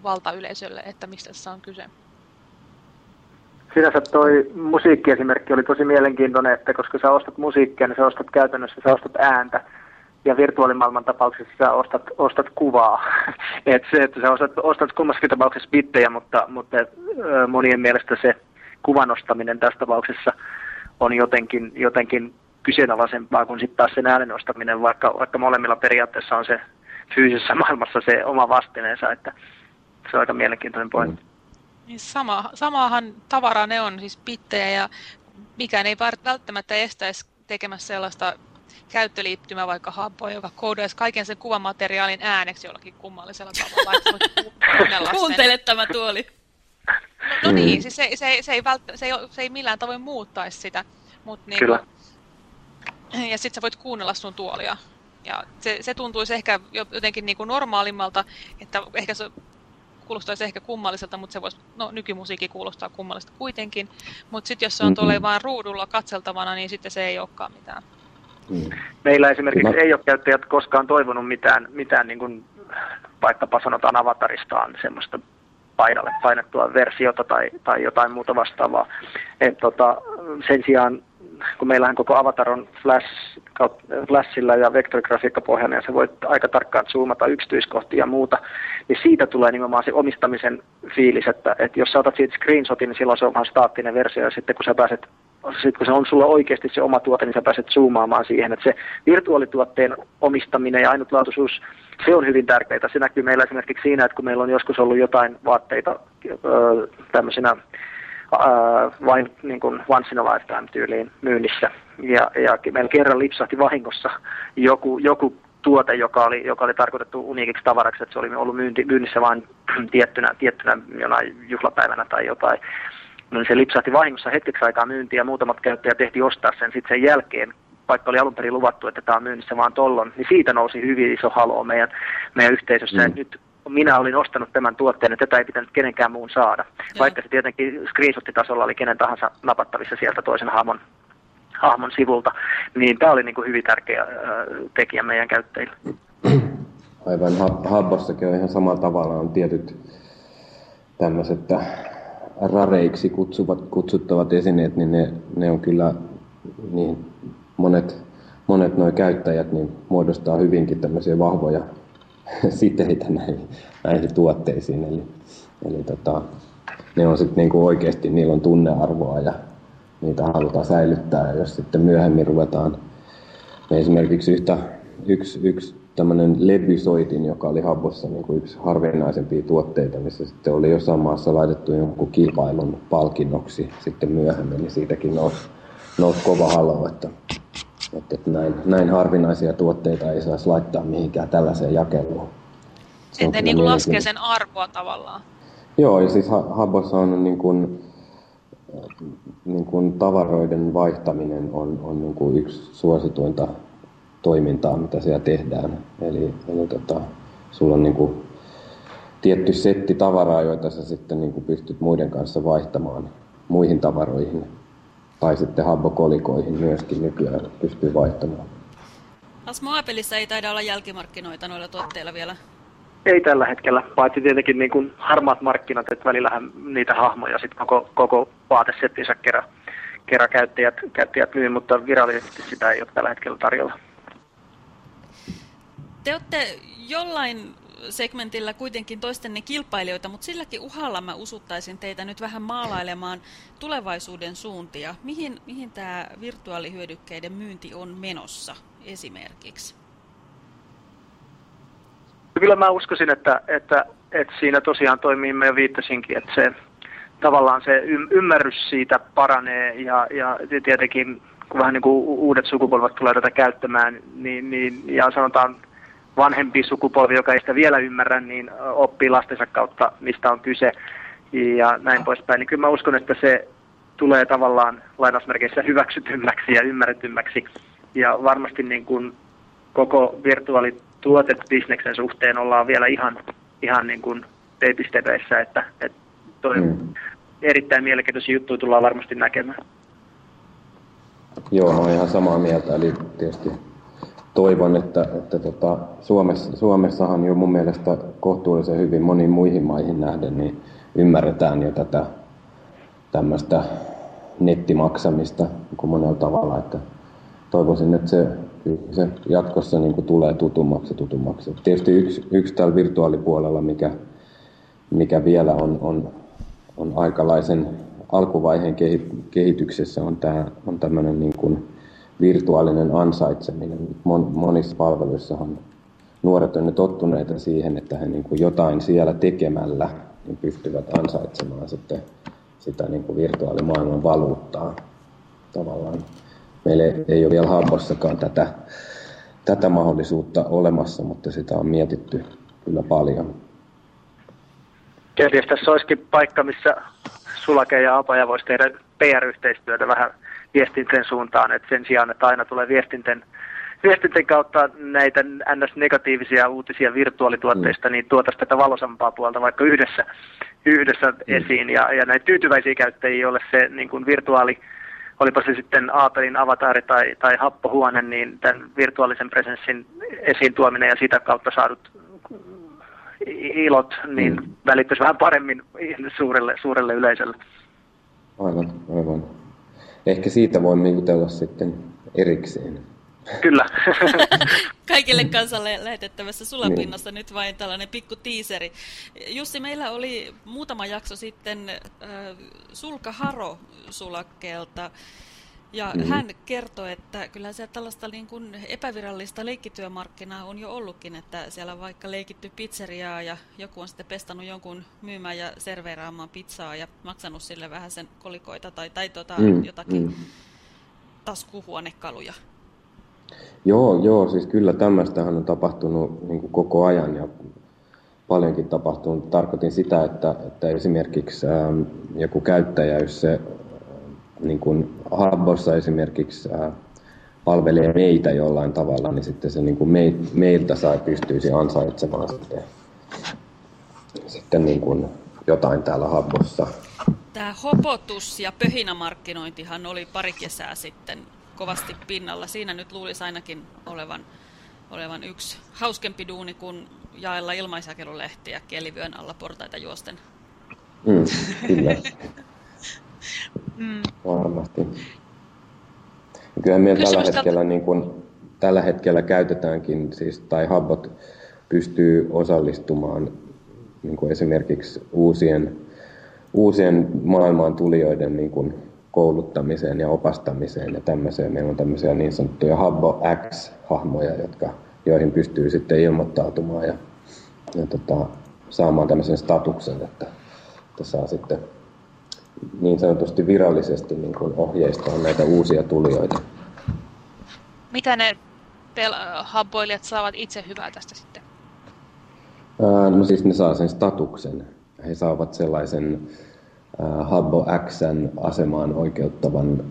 valtayleisölle, että mistä tässä on kyse. Sinänsä toi musiikkiesimerkki oli tosi mielenkiintoinen, että koska sä ostat musiikkia, niin sä ostat käytännössä, sä ostat ääntä ja virtuaalimaailman tapauksessa sä ostat, ostat kuvaa. Et se, että sä ostat, ostat kummassakin tapauksessa bittejä, mutta, mutta monien mielestä se kuvan ostaminen tässä tapauksessa on jotenkin, jotenkin kyseenalaisempaa kuin sitten taas sen äänen ostaminen, vaikka, vaikka molemmilla periaatteessa on se fyysisessä maailmassa se oma vastineensa, että se on aika mielenkiintoinen pointti. Niin sama, samahan tavaraa ne on, siis bittejä ja mikään ei välttämättä estäisi tekemässä sellaista käyttöliittymä vaikka Habbo, joka koodaisi kaiken sen kuvamateriaalin ääneksi jollakin kummallisella tavalla. Kuuntele tämä tuoli. No, no niin, mm. siis se, se, se, ei välttä, se, ei, se ei millään tavoin muuttaisi sitä. Mut niin, Kyllä. Ja sitten sä voit kuunnella sun tuolia. Ja se, se tuntuisi ehkä jotenkin niin kuin normaalimmalta, että ehkä se kuulostaisi ehkä kummalliselta, mutta se voisi, no nykymusiikki kuulostaa kummalliselta kuitenkin. Mutta sitten jos se on tuolla vaan ruudulla katseltavana, niin sitten se ei olekaan mitään. Mm. Meillä esimerkiksi ei ole käyttäjät koskaan toivonut mitään, mitään niin kuin, vaikkapa sanotaan avataristaan semmoista painalle painettua versiota tai, tai jotain muuta vastaavaa. Et, tota, sen sijaan, kun meillähän koko avatar on Flash, Flashilla ja vektorigrafiikkapohjana ja se voit aika tarkkaan zoomata yksityiskohtia ja muuta, niin siitä tulee nimenomaan se omistamisen fiilis, että, että jos sä otat siitä screenshotin, niin silloin se on vaan staattinen versio ja sitten kun sä pääset sitten kun se on sulla oikeasti se oma tuote, niin sä pääset zoomaamaan siihen, että se virtuaalituotteen omistaminen ja ainutlaatuisuus, se on hyvin tärkeää. Se näkyy meillä esimerkiksi siinä, että kun meillä on joskus ollut jotain vaatteita tämmöisenä vain niin kuin once in a lifetime tyyliin myynnissä, ja, ja meillä kerran lipsahti vahingossa joku, joku tuote, joka oli, joka oli tarkoitettu uniikiksi tavaraksi, että se oli ollut myynti, myynnissä vain tiettynä, tiettynä jonain juhlapäivänä tai jotain niin se lipsahti vahingossa hetkeksi aikaa myyntiin ja muutamat käyttäjät tehtiin ostaa sen sitten sen jälkeen, vaikka oli alun perin luvattu, että tämä on myynnissä vaan tollon, niin siitä nousi hyvin iso halo meidän, meidän yhteisössä. Mm. nyt minä olin ostanut tämän tuotteen, että tätä ei pitänyt kenenkään muun saada. Ja. Vaikka se tietenkin screenshot-tasolla oli kenen tahansa napattavissa sieltä toisen hahmon, hahmon sivulta, niin tämä oli niin kuin hyvin tärkeä äh, tekijä meidän käyttäjille. Aivan, Habbossakin on ihan samalla tavalla on tietyt tämmöiset rareiksi kutsuvat, kutsuttavat esineet, niin ne, ne on kyllä niin monet, monet nuo käyttäjät niin muodostaa hyvinkin tämmöisiä vahvoja siteitä näihin, näihin tuotteisiin. Eli, eli tota, ne on sitten niinku oikeasti, niillä on tunnearvoa ja niitä halutaan säilyttää. Ja jos sitten myöhemmin ruvetaan, me esimerkiksi yhtä, yksi, yksi tämmöinen levysoitin, joka oli Habbossa niin kuin yksi harvinaisempia tuotteita, missä sitten oli jossain maassa laitettu jonkun kilpailun palkinnoksi sitten myöhemmin, niin siitäkin nousi, nousi kova halo, että, että, että näin, näin harvinaisia tuotteita ei saisi laittaa mihinkään tällaiseen jakeluun. Sitten niin kuin laskee sen arvoa tavallaan. Joo, ja siis Habbossa on niin kuin, niin kuin tavaroiden vaihtaminen on, on niin kuin yksi suosituinta toimintaa, mitä siellä tehdään. Eli, eli tota, sulla on niin kuin tietty setti tavaraa, joita sä sitten niin kuin pystyt muiden kanssa vaihtamaan muihin tavaroihin. Tai sitten habbokolikoihin myöskin nykyään pystyy vaihtamaan. Asmoapelissa ei taida olla jälkimarkkinoita noilla tuotteilla vielä. Ei tällä hetkellä, paitsi tietenkin niin kuin harmaat markkinat, että välillähän niitä hahmoja sitten koko, koko vaatesettinsä kerran, kerran käyttäjät, käyttäjät myy, mutta virallisesti sitä ei ole tällä hetkellä tarjolla. Te olette jollain segmentillä kuitenkin toistenne kilpailijoita, mutta silläkin uhalla mä usuttaisin teitä nyt vähän maalailemaan tulevaisuuden suuntia. Mihin, mihin tämä virtuaalihyödykkeiden myynti on menossa esimerkiksi? Kyllä mä uskoisin, että, että, että siinä tosiaan toimii, mä jo viittasinkin, että se tavallaan se ymmärrys siitä paranee ja, ja tietenkin kun vähän niin kuin uudet sukupolvet tulee tätä käyttämään, niin, niin ja sanotaan vanhempi sukupolvi, joka ei sitä vielä ymmärrä, niin oppii lastensa kautta, mistä on kyse ja näin poispäin. Niin kyllä mä uskon, että se tulee tavallaan lainausmerkeissä hyväksytymmäksi ja ymmärretymmäksi. Ja varmasti niin kuin koko virtuaalituotetbisneksen suhteen ollaan vielä ihan, ihan niin kuin teipisteveissä, että, että toi mm. erittäin mielenkiintoisia juttuja tullaan varmasti näkemään. Joo, olen ihan samaa mieltä. Eli tietysti toivon, että, että tota, Suomessa, Suomessahan jo mun mielestä kohtuullisen hyvin moniin muihin maihin nähden niin ymmärretään jo tätä tämmöistä nettimaksamista kuin monella tavalla, että toivoisin, että se, se jatkossa niin kuin tulee tutummaksi tutummaksi. Tietysti yksi, yksi täällä virtuaalipuolella, mikä, mikä vielä on, on, on aikalaisen alkuvaiheen kehityksessä, on, tämä, on tämmöinen niin kuin virtuaalinen ansaitseminen. Mon, monissa palveluissahan nuoret on nyt tottuneita siihen, että he niin kuin jotain siellä tekemällä niin pystyvät ansaitsemaan sitten sitä niin kuin virtuaalimaailman valuuttaa tavallaan. Meillä ei ole vielä Habbossakaan tätä, tätä mahdollisuutta olemassa, mutta sitä on mietitty kyllä paljon. Kenties tässä olisikin paikka, missä Sulake ja Apaja voisi tehdä PR-yhteistyötä vähän viestinten suuntaan, että sen sijaan, että aina tulee viestinten, viestinten kautta näitä ns-negatiivisia uutisia virtuaalituotteista, mm. niin tuotaisiin tätä valosampaa puolta vaikka yhdessä, yhdessä mm. esiin. Ja, ja näitä tyytyväisiä käyttäjiä, joille se niin kuin virtuaali, olipa se sitten Aapelin avatari tai, tai happohuone, niin tämän virtuaalisen presenssin esiin tuominen ja sitä kautta saadut ilot, niin mm. välittyisi vähän paremmin suurelle, suurelle yleisölle. Aivan, aivan. Ehkä siitä voimme jutella sitten erikseen. Kyllä. Kaikille kansalle lähetettävässä sulapinnassa niin. nyt vain tällainen pikku tiiseri. Jussi, meillä oli muutama jakso sitten äh, Sulka Haro sulakkeelta. Ja mm-hmm. hän kertoi, että kyllä siellä tällaista niin kuin epävirallista leikkityömarkkinaa on jo ollutkin, että siellä on vaikka leikitty pizzeriaa ja joku on sitten pestannut jonkun myymään ja serveeraamaan pizzaa ja maksanut sille vähän sen kolikoita tai, tai tota, mm, jotakin mm. taskuhuonekaluja. Joo, joo, siis kyllä tämmöistähän on tapahtunut niin kuin koko ajan ja paljonkin tapahtunut. Tarkoitin sitä, että, että esimerkiksi ähm, joku käyttäjä, jos se niin kuin Habbossa esimerkiksi ää, palvelee meitä jollain tavalla, niin sitten se niin kuin me, meiltä sai pystyisi ansaitsemaan sitten, sitten niin kuin jotain täällä Habbossa. Tämä hopotus ja pöhinämarkkinointihan oli pari kesää sitten kovasti pinnalla. Siinä nyt luulisi ainakin olevan, olevan yksi hauskempi duuni kuin jaella ilmaisjakelulehtiä kielivyön alla portaita juosten. Mm, kyllä. Mm. Varmasti. Kyllä meillä tällä hetkellä, niin kuin, tällä hetkellä käytetäänkin, siis, tai Hubbot pystyy osallistumaan niin kuin esimerkiksi uusien, uusien maailmaan tulijoiden niin kuin kouluttamiseen ja opastamiseen ja tämmöiseen. Meillä on tämmöisiä niin sanottuja Habbo X-hahmoja, jotka, joihin pystyy sitten ilmoittautumaan ja, ja tota, saamaan tämmöisen statuksen, että, että saa sitten niin sanotusti virallisesti niin kuin ohjeistaa näitä uusia tulijoita. Mitä ne habboilijat saavat itse hyvää tästä sitten? Ää, no siis ne saa sen statuksen. He saavat sellaisen Habbo Xn asemaan oikeuttavan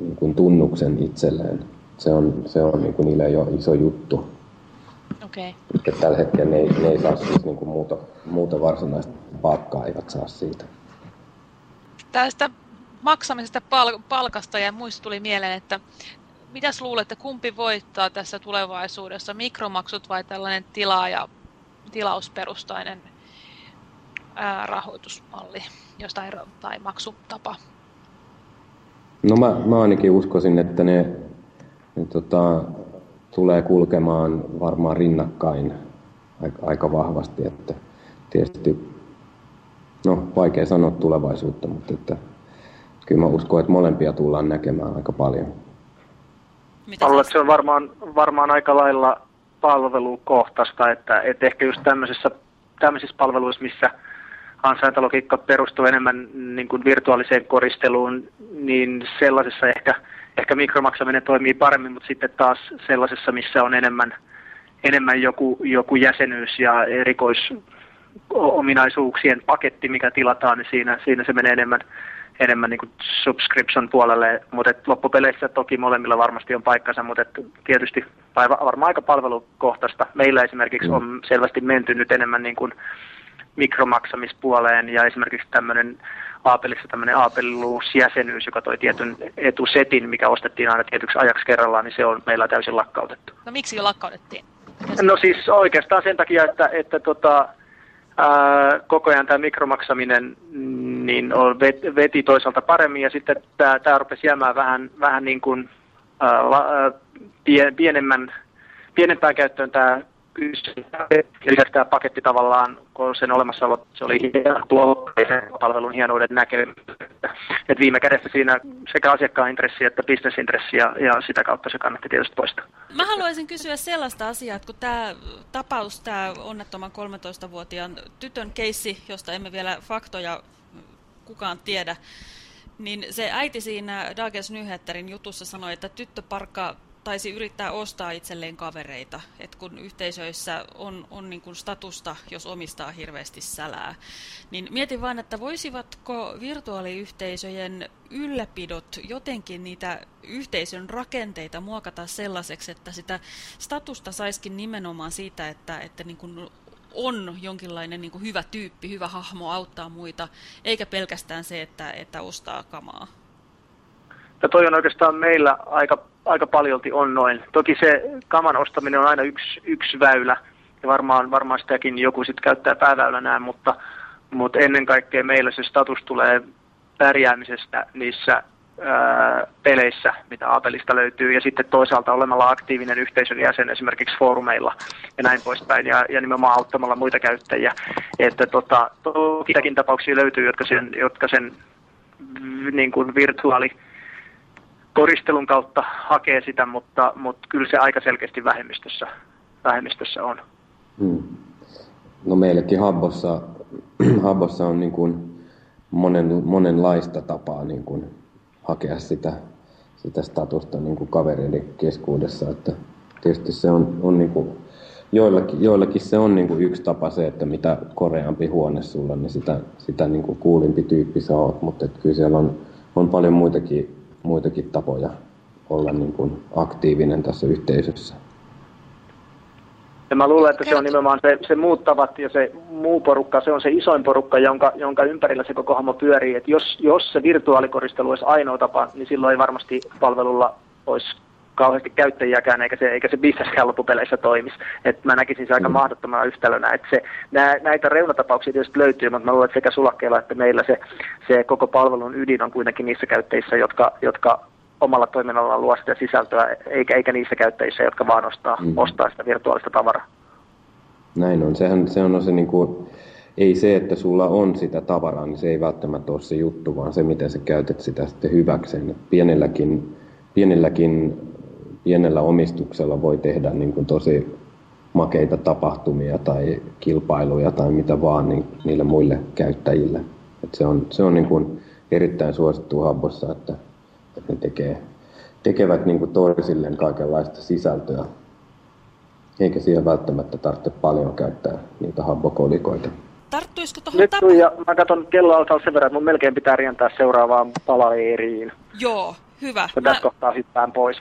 niin kuin tunnuksen itselleen. Se on, se on niin kuin niille jo iso juttu. Okay. Tällä hetkellä ne ei, ne ei saa siis niin kuin muuta, muuta varsinaista palkkaa, eivät saa siitä. Tästä maksamisesta pal- palkasta ja muista tuli mieleen, että mitäs luulette, kumpi voittaa tässä tulevaisuudessa, mikromaksut vai tällainen tila- ja tilausperustainen ää, rahoitusmalli jostain, tai maksutapa? No mä, mä ainakin uskoisin, että ne, ne tota, tulee kulkemaan varmaan rinnakkain aika, aika vahvasti. Että tietysti, no vaikea sanoa tulevaisuutta, mutta että, kyllä mä uskon, että molempia tullaan näkemään aika paljon. Mitä Luulen, että se on varmaan, varmaan aika lailla palvelukohtaista, että, että ehkä just tämmöisissä, tämmöisissä palveluissa, missä ansaintalogiikka perustuu enemmän niin kuin virtuaaliseen koristeluun, niin sellaisessa ehkä, ehkä mikromaksaminen toimii paremmin, mutta sitten taas sellaisessa, missä on enemmän, enemmän joku, joku jäsenyys ja erikoisominaisuuksien paketti, mikä tilataan, niin siinä, siinä se menee enemmän, enemmän niin kuin subscription puolelle, mutta loppupeleissä toki molemmilla varmasti on paikkansa, mutta tietysti varmaan aika palvelukohtaista. Meillä esimerkiksi mm. on selvästi menty nyt enemmän niin kuin mikromaksamispuoleen ja esimerkiksi tämmöinen Aapelissa tämmöinen Aapelluusjäsenyys, joka toi tietyn etusetin, mikä ostettiin aina tietyksi ajaksi kerrallaan, niin se on meillä täysin lakkautettu. No miksi jo lakkautettiin? No siis oikeastaan sen takia, että, että tota, koko ajan tämä mikromaksaminen niin veti toisaalta paremmin ja sitten tämä, tämä rupesi jäämään vähän, vähän niin kuin ää, pienemmän, pienempään käyttöön tämä lisäksi tämä paketti tavallaan, kun sen olemassaolo, se oli tuo palvelun hienouden näkemys. Että viime kädessä siinä sekä asiakkaan intressi että bisnesintressi ja, ja sitä kautta se kannatti tietysti poistaa. Mä haluaisin kysyä sellaista asiaa, että kun tämä tapaus, tämä onnettoman 13-vuotiaan tytön keissi, josta emme vielä faktoja kukaan tiedä, niin se äiti siinä Dagens Nyheterin jutussa sanoi, että tyttöparkka taisi yrittää ostaa itselleen kavereita, että kun yhteisöissä on, on niin kuin statusta, jos omistaa hirveästi sälää, niin mietin vain, että voisivatko virtuaaliyhteisöjen ylläpidot jotenkin niitä yhteisön rakenteita muokata sellaiseksi, että sitä statusta saiskin nimenomaan siitä, että, että niin kuin on jonkinlainen niin kuin hyvä tyyppi, hyvä hahmo auttaa muita, eikä pelkästään se, että, että ostaa kamaa. Ja toi on oikeastaan meillä aika aika paljolti on noin. Toki se kaman ostaminen on aina yksi, yksi väylä, ja varmaan, varmaan sitäkin joku sitten käyttää pääväylänään, mutta, mutta ennen kaikkea meillä se status tulee pärjäämisestä niissä ää, peleissä, mitä Apelista löytyy, ja sitten toisaalta olemalla aktiivinen yhteisön jäsen esimerkiksi foorumeilla ja näin poispäin, ja, ja nimenomaan auttamalla muita käyttäjiä. Että tota, toki tapauksia löytyy, jotka sen, jotka sen niin kuin virtuaali koristelun kautta hakee sitä, mutta, mutta kyllä se aika selkeästi vähemmistössä, vähemmistössä on. Hmm. No meillekin Habbossa, Habbossa on niin kuin monen, monenlaista tapaa niin kuin hakea sitä, sitä statusta niin kuin kavereiden keskuudessa. Että tietysti se on, on niin kuin, joillakin, joillakin se on niin kuin yksi tapa se, että mitä koreampi huone sulla, niin sitä, sitä niin kuin kuulimpi tyyppi sä oot, mutta kyllä siellä on, on paljon muitakin muitakin tapoja olla niin kuin aktiivinen tässä yhteisössä. Ja mä luulen, että se on nimenomaan se, se muuttavat ja se muu porukka, se on se isoin porukka, jonka, jonka ympärillä se koko homma pyörii. Et jos, jos se virtuaalikoristelu olisi ainoa tapa, niin silloin ei varmasti palvelulla olisi kauheasti käyttäjiäkään, eikä se, eikä se bisneskään loppupeleissä toimisi. Et mä näkisin se aika mm. mahdottomana yhtälönä. Et se, nää, näitä reunatapauksia tietysti löytyy, mutta mä luulen, että sekä sulakkeella että meillä se, se koko palvelun ydin on kuitenkin niissä käyttäjissä, jotka, jotka omalla toiminnallaan luo sitä sisältöä, eikä, eikä niissä käyttäjissä, jotka vaan ostaa, mm. ostaa sitä virtuaalista tavaraa. Näin on. Sehän se on se niin kuin, ei se, että sulla on sitä tavaraa, niin se ei välttämättä ole se juttu, vaan se, miten sä käytät sitä sitten hyväkseen. Pienelläkin, pienelläkin pienellä omistuksella voi tehdä niin kuin tosi makeita tapahtumia tai kilpailuja tai mitä vaan niin niille muille käyttäjille. Et se on, se on niin kuin erittäin suosittu Habbossa, että, että ne tekee, tekevät niin kuin toisilleen kaikenlaista sisältöä, eikä siihen välttämättä tarvitse paljon käyttää niitä habbokolikoita. Tarttuisiko tuohon Nyt tapa- ja mä katson kello alkaa sen verran, että mun melkein pitää rientää seuraavaan palaeriin. Joo, hyvä. Mä tässä kohtaa hyppään pois.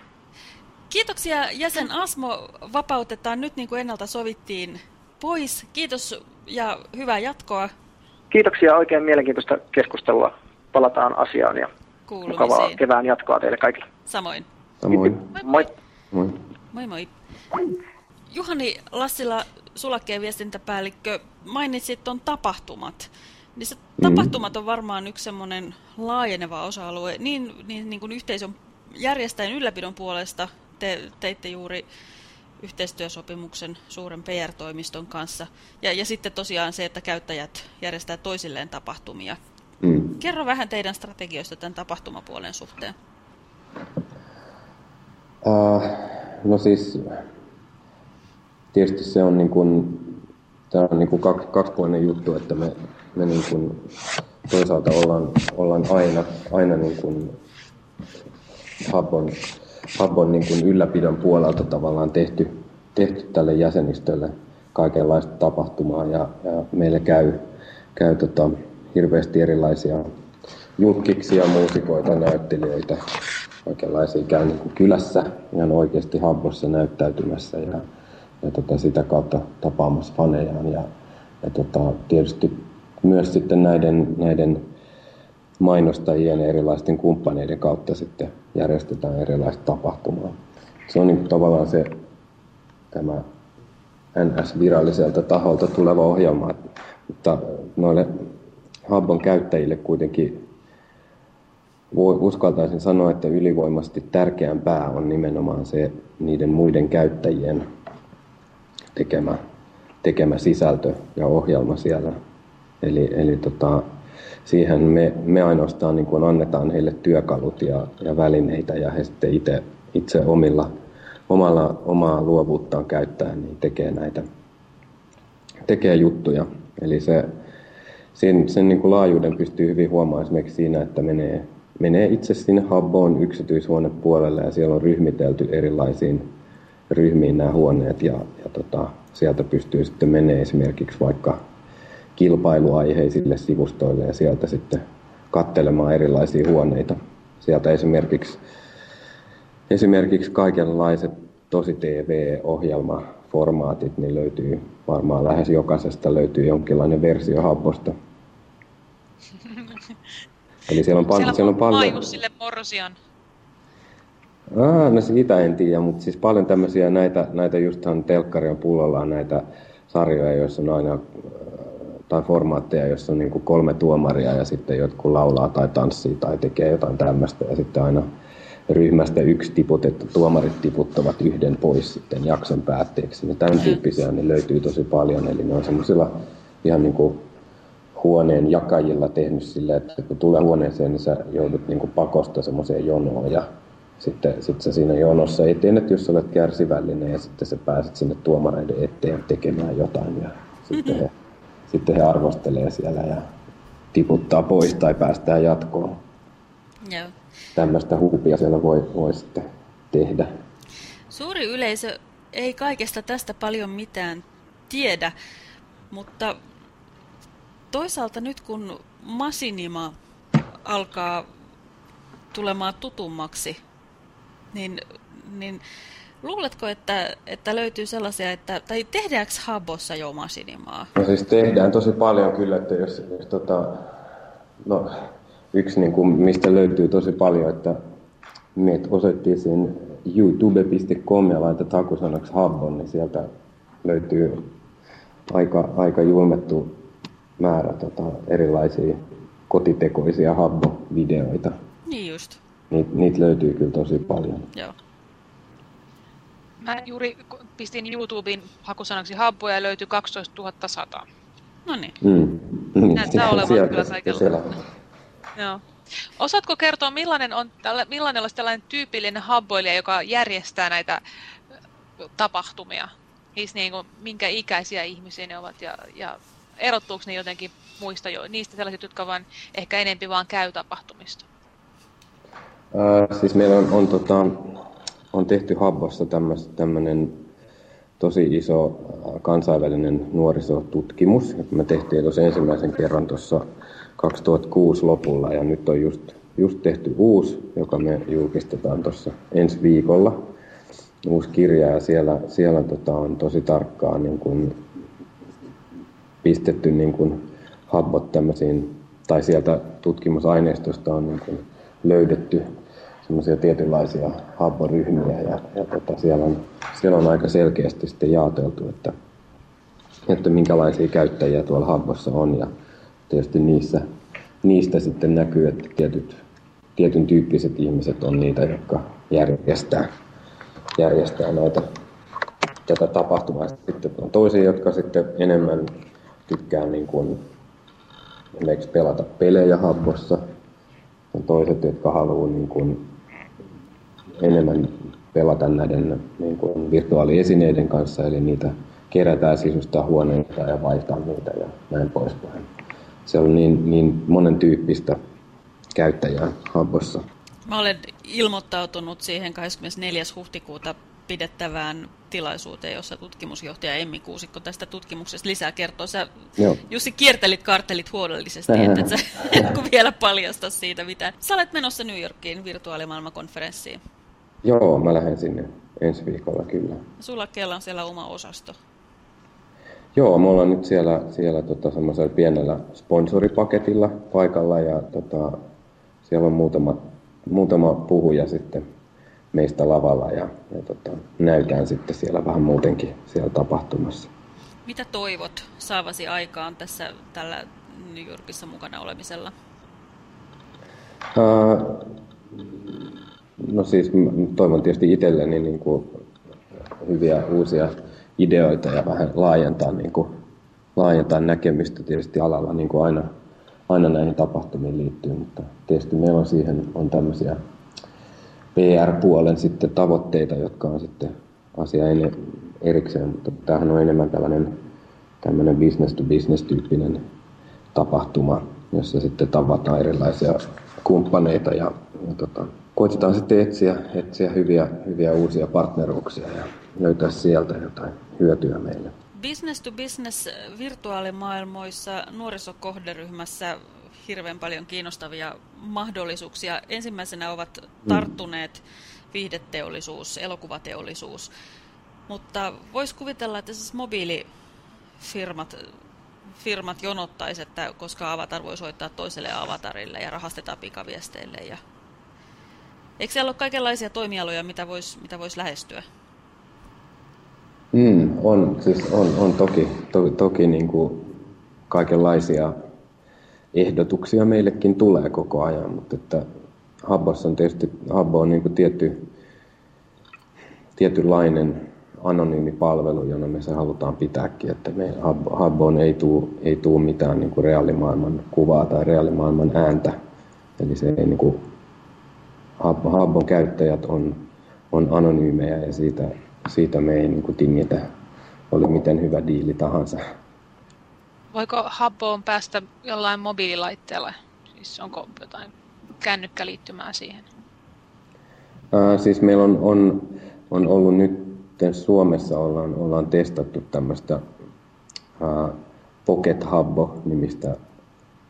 Kiitoksia jäsen Asmo. Vapautetaan nyt niin kuin ennalta sovittiin pois. Kiitos ja hyvää jatkoa Kiitoksia oikein mielenkiintoista keskustelua. Palataan asiaan ja mukavaa kuulumisiin. kevään jatkoa teille kaikille. Samoin. Samoin. Moi. Moi. Moi moi. Juhani Lassila, sulakkeen viestintäpäällikkö, mainitsit tuon tapahtumat. Niissä Mm. tapahtumat on varmaan yksi semmoinen laajeneva osa-alue. Niin, niin, niin kuin yhteisön järjestäjän ylläpidon puolesta te teitte juuri yhteistyösopimuksen suuren PR-toimiston kanssa. Ja, ja sitten tosiaan se, että käyttäjät järjestää toisilleen tapahtumia. Mm. Kerro vähän teidän strategioista tämän tapahtumapuolen suhteen. Uh, no siis, tietysti se on niin kuin, tämä on niin kuin kaksi, kaksipuolinen juttu, että me, me niin kuin toisaalta ollaan, ollaan aina, aina niin kuin Habon, Habon niin kuin ylläpidon puolelta tavallaan tehty, tehty tälle jäsenistölle kaikenlaista tapahtumaa ja, ja meillä käy, käy tota, hirveästi erilaisia julkkiksia, muusikoita, näyttelijöitä, oikeanlaisia käy niin kuin kylässä ihan oikeasti Habbossa näyttäytymässä ja, ja tota, sitä kautta tapaamassa fanejaan ja, ja tota, tietysti myös sitten näiden, näiden mainostajien ja erilaisten kumppaneiden kautta sitten järjestetään erilaista tapahtumaa. Se on niin kuin tavallaan se tämä NS-viralliselta taholta tuleva ohjelma, mutta noille Habbon käyttäjille kuitenkin voi, uskaltaisin sanoa, että ylivoimasti tärkeämpää on nimenomaan se niiden muiden käyttäjien tekemä, tekemä sisältö ja ohjelma siellä. Eli, eli tota, siihen me, me ainoastaan niin kuin annetaan heille työkalut ja, ja välineitä ja he sitten itse, itse omilla, omalla, omaa luovuuttaan käyttäen niin tekee näitä tekee juttuja. Eli se, sen, sen niin kuin laajuuden pystyy hyvin huomaamaan esimerkiksi siinä, että menee, menee itse sinne Habboon yksityishuonepuolelle ja siellä on ryhmitelty erilaisiin ryhmiin nämä huoneet ja, ja tota, sieltä pystyy sitten menee esimerkiksi vaikka kilpailuaiheisille sivustoille ja sieltä sitten katselemaan erilaisia huoneita. Sieltä esimerkiksi, esimerkiksi kaikenlaiset tosi TV-ohjelmaformaatit niin löytyy varmaan lähes jokaisesta löytyy jonkinlainen versio Habbosta. Eli siellä on, pal- Siellä, siellä on paljon... Maijussille Morsian. Ah, no siitä en tiedä, mutta siis paljon tämmöisiä näitä, näitä justhan telkkari on pullollaan näitä sarjoja, joissa on aina, tai formaatteja, joissa on niin kuin kolme tuomaria ja sitten jotkut laulaa tai tanssii tai tekee jotain tämmöistä. Ja sitten aina ryhmästä yksi tiputettu, tuomarit tiputtavat yhden pois sitten jakson päätteeksi. Ja tämän tyyppisiä niin löytyy tosi paljon, eli ne on semmoisilla ihan niin kuin huoneen jakajilla tehnyt silleen, että kun tulee huoneeseen, niin sä joudut niin kuin pakosta semmoiseen jonoon. Ja sitten sit sä siinä jonossa etenet, jos olet kärsivällinen ja sitten sä pääset sinne tuomareiden eteen tekemään jotain. Ja sitten he, sitten he arvostelee siellä ja tiputtaa pois tai päästään jatkoon. Joo. Tämmöistä huupia siellä voi, voi sitten tehdä. Suuri yleisö ei kaikesta tästä paljon mitään tiedä, mutta toisaalta nyt kun Masinima alkaa tulemaan tutummaksi, niin, niin luuletko, että, että löytyy sellaisia, että, tai tehdäänkö Habossa jo Masinimaa? No siis tehdään tosi paljon kyllä, että jos, jos tota, no, yksi niin kuin, mistä löytyy tosi paljon, että meet osoitteeseen youtube.com ja laitat hakusanaksi Habbon, niin sieltä löytyy aika, aika julmettu määrä tota, erilaisia kotitekoisia Habbo-videoita. Niin just, Niit, niitä löytyy kyllä tosi paljon. joo. Mä juuri pistin YouTubeen hakusanaksi habboja ja löytyi 12 100. No niin. Mm. Näyttää olevan kyllä selaa. Joo. Osaatko kertoa, millainen, on, tällä, millainen olisi tällainen tyypillinen habboilija, joka järjestää näitä tapahtumia? Siis niin kuin, minkä ikäisiä ihmisiä ne ovat ja, ja erottuuko ne jotenkin muista jo, niistä sellaiset, jotka vaan ehkä enempi vaan käy tapahtumista? Ää, siis meillä on, on, tota, on tehty Habbossa tämmöinen tosi iso kansainvälinen nuorisotutkimus. Me tehtiin tuossa ensimmäisen kerran tuossa 2006 lopulla ja nyt on just, just tehty uusi, joka me julkistetaan tuossa ensi viikolla. Uusi kirja ja siellä, siellä tota on tosi tarkkaan niin kuin pistetty niin kuin habbot tämmöisiin, tai sieltä tutkimusaineistosta on niin kuin löydetty semmoisia tietynlaisia habboryhmiä ja, ja tota, siellä, on, siellä on aika selkeästi sitten jaoteltu, että, että minkälaisia käyttäjiä tuolla habbossa on ja tietysti niissä, niistä sitten näkyy, että tietyt, tietyn tyyppiset ihmiset on niitä, jotka järjestää, järjestää noita, tätä tapahtumaa. Sitten on toisia, jotka sitten enemmän tykkää niin kuin, pelata pelejä habbossa. On toiset, jotka haluaa niin kuin, enemmän pelata näiden niin kuin, virtuaaliesineiden kanssa, eli niitä kerätään, sisustaa huoneita ja vaihtaa niitä ja näin poispäin. Se on niin, niin monen tyyppistä käyttäjää Habbossa. Mä olen ilmoittautunut siihen 24. huhtikuuta pidettävään tilaisuuteen, jossa tutkimusjohtaja Emmi Kuusikko tästä tutkimuksesta lisää kertoo. Sä, Joo. Jussi, kiertelit kartelit huolellisesti, että sä et vielä paljasta siitä mitä. Sä olet menossa New Yorkiin virtuaalimaailmakonferenssiin. Joo, mä lähden sinne ensi viikolla kyllä. Sulla kella on siellä oma osasto. Joo, me ollaan nyt siellä, siellä tota, semmoisella pienellä sponsoripaketilla paikalla ja tota, siellä on muutama, muutama puhuja sitten meistä lavalla ja, ja tota, näytään sitten siellä vähän muutenkin siellä tapahtumassa. Mitä toivot saavasi aikaan tässä tällä New Yorkissa mukana olemisella? Uh, no siis toivon tietysti itselleni niin kuin hyviä uusia ideoita ja vähän laajentaa, niin kuin, laajentaa näkemystä tietysti alalla niin kuin aina, aina näihin tapahtumiin liittyy, mutta tietysti meillä on siihen on tämmöisiä PR-puolen sitten tavoitteita, jotka on sitten asia erikseen, mutta tämähän on enemmän tällainen tämmöinen business to business tyyppinen tapahtuma, jossa sitten tavataan erilaisia kumppaneita ja, ja tota, koitetaan sitten etsiä, etsiä hyviä, hyviä uusia partneruuksia ja löytää sieltä jotain hyötyä meille. Business to business virtuaalimaailmoissa nuorisokohderyhmässä hirveän paljon kiinnostavia mahdollisuuksia. Ensimmäisenä ovat mm. tarttuneet viihdeteollisuus, elokuvateollisuus, mutta voisi kuvitella, että siis mobiilifirmat firmat jonottaisi, että koska avatar voi soittaa toiselle avatarille ja rahastetaan pikaviesteille. Ja... Eikö siellä ole kaikenlaisia toimialoja, mitä voisi mitä vois lähestyä? Mm, on, siis on, on toki, to, toki niin kuin kaikenlaisia ehdotuksia meillekin tulee koko ajan, mutta että Habbossa on tietysti, Habbo on niin kuin tietty, tietynlainen anonyymi palvelu, jona me se halutaan pitääkin, että me Habboon ei tule ei tuu mitään niin kuin reaalimaailman kuvaa tai reaalimaailman ääntä. Eli se ei niin kuin, Habbon käyttäjät on, on anonyymejä ja siitä, siitä me ei niin kuin tingitä, oli miten hyvä diili tahansa. Voiko Habboon päästä jollain mobiililaitteella? Siis onko jotain kännykkäliittymää siihen? Ää, siis meillä on, on, on ollut nyt Suomessa ollaan, ollaan testattu tämmöistä ää, Pocket Habbo-nimistä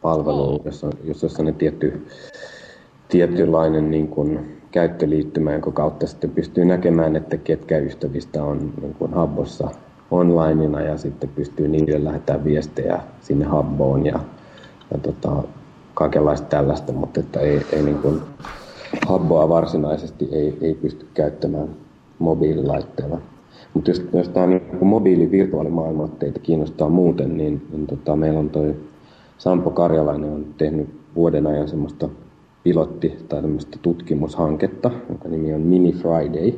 palvelua, oh. jossa, jossa on tietty, tietynlainen niin kuin, käyttöliittymä, jonka kautta sitten pystyy näkemään, että ketkä ystävistä on niin kuin Habbossa onlineina ja sitten pystyy niille lähettämään viestejä sinne Habboon ja, ja tota, kaikenlaista tällaista, mutta että ei, ei niin kuin, Habboa varsinaisesti ei, ei pysty käyttämään mobiililaitteella. Mutta jos, jos tämä niin mobiili-virtuaalimaailma teitä kiinnostaa muuten, niin, niin tota, meillä on toi Sampo Karjalainen on tehnyt vuoden ajan semmoista pilotti- tai semmoista tutkimushanketta, jonka nimi on Mini Friday.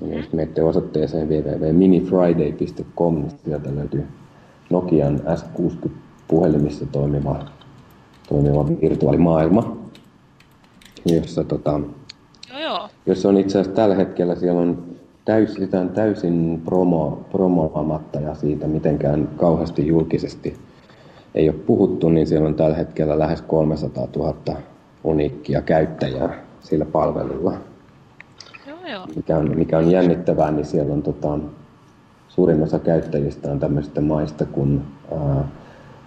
Ja jos menette osoitteeseen www.minifriday.com, niin sieltä löytyy Nokian S60-puhelimissa toimiva, toimiva virtuaalimaailma, jossa tota, Joo, joo. Jos on itse asiassa tällä hetkellä, siellä on täys, täysin promo, promoamatta ja siitä mitenkään kauheasti julkisesti ei ole puhuttu, niin siellä on tällä hetkellä lähes 300 000 uniikkia käyttäjää sillä palvelulla. Joo, joo. Mikä, on, mikä on jännittävää, niin siellä on tota, suurin osa käyttäjistä on tämmöistä maista kuin, ää,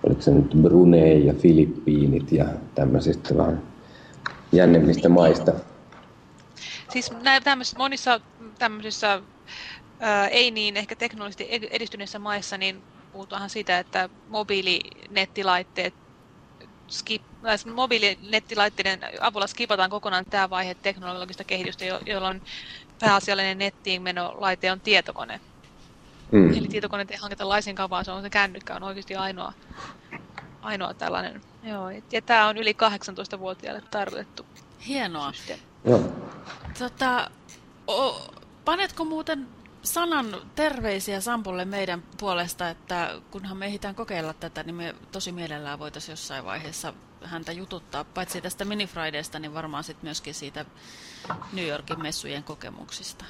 oliko se nyt Brunei ja Filippiinit ja tämmöisistä vähän jännemmistä maista. Siis tämmöisissä, monissa tämmöisissä ää, ei niin ehkä teknologisesti edistyneissä maissa, niin puhutaanhan siitä, että mobiilinettilaitteet skip, mobiilinettilaitteiden avulla skipataan kokonaan tämä vaihe teknologista kehitystä, jolloin pääasiallinen nettiin menolaite on tietokone. Mm. Eli tietokone ei hankita laisinkaan, vaan se on se kännykkä, on oikeasti ainoa, ainoa tällainen. Joo, ja tämä on yli 18-vuotiaille tarkoitettu Hienoa. Joo. Tota, o, panetko muuten sanan terveisiä Sampulle meidän puolesta, että kunhan me ehditään kokeilla tätä, niin me tosi mielellään voitaisiin jossain vaiheessa häntä jututtaa, paitsi tästä Mini Fridaysta, niin varmaan sitten myöskin siitä New Yorkin messujen kokemuksista.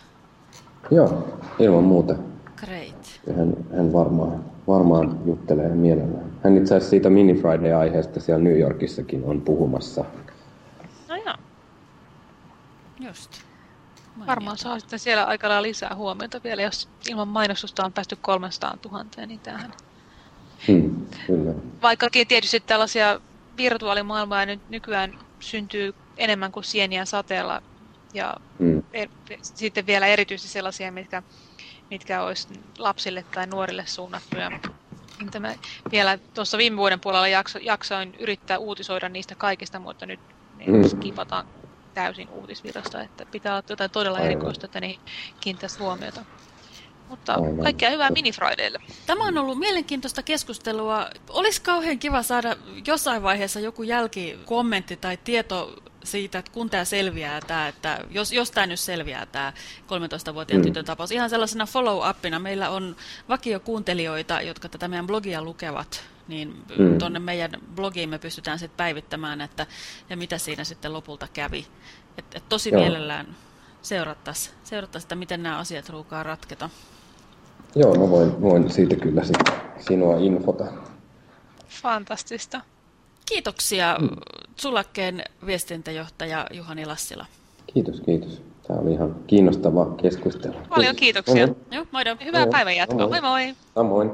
Joo, ilman muuta. Great. hän, hän varmaan, varmaan juttelee mielellään. Hän itse asiassa siitä Mini Friday-aiheesta siellä New Yorkissakin on puhumassa. No joo. Just. Varmaan saa sitten siellä aikana lisää huomiota vielä, jos ilman mainostusta on päästy 300 000, niin tähän. Hmm, kyllä. Vaikkakin tietysti tällaisia virtuaalimaailmoja nyt nykyään syntyy enemmän kuin sieniä sateella. Ja hmm. er, sitten vielä erityisesti sellaisia, mitkä, mitkä olisi lapsille tai nuorille suunnattuja. Niin mä vielä tuossa viime vuoden puolella jakso, jaksoin yrittää uutisoida niistä kaikista, mutta nyt niin hmm. skipataan täysin uutisvirrasta, että pitää olla jotain todella Aivan. erikoista, että niihin kiinnittäisi huomiota. Mutta Aivan. kaikkea hyvää Mini Fridaylle. Tämä on ollut mielenkiintoista keskustelua. Olisi kauhean kiva saada jossain vaiheessa joku jälkikommentti tai tieto siitä, että kun tämä selviää, tämä, että jos, jos tämä nyt selviää, tämä 13-vuotiaan mm. tytön tapaus, ihan sellaisena follow-upina meillä on vakiokuuntelijoita, jotka tätä meidän blogia lukevat, niin mm. tuonne meidän blogiin me pystytään sitten päivittämään, että ja mitä siinä sitten lopulta kävi. Et, et tosi Joo. mielellään seurattaisiin, seurattaisi, että miten nämä asiat ruukaa ratketa. Joo, mä voin, voin siitä kyllä sinua infota. Fantastista. Kiitoksia mm. Sulakkeen viestintäjohtaja Juhani Lassila. Kiitos, kiitos. Tämä oli ihan kiinnostava keskustelu. Paljon kiitoksia. Joo, moido. Hyvää päivänjatkoa. Moi moi. Samoin.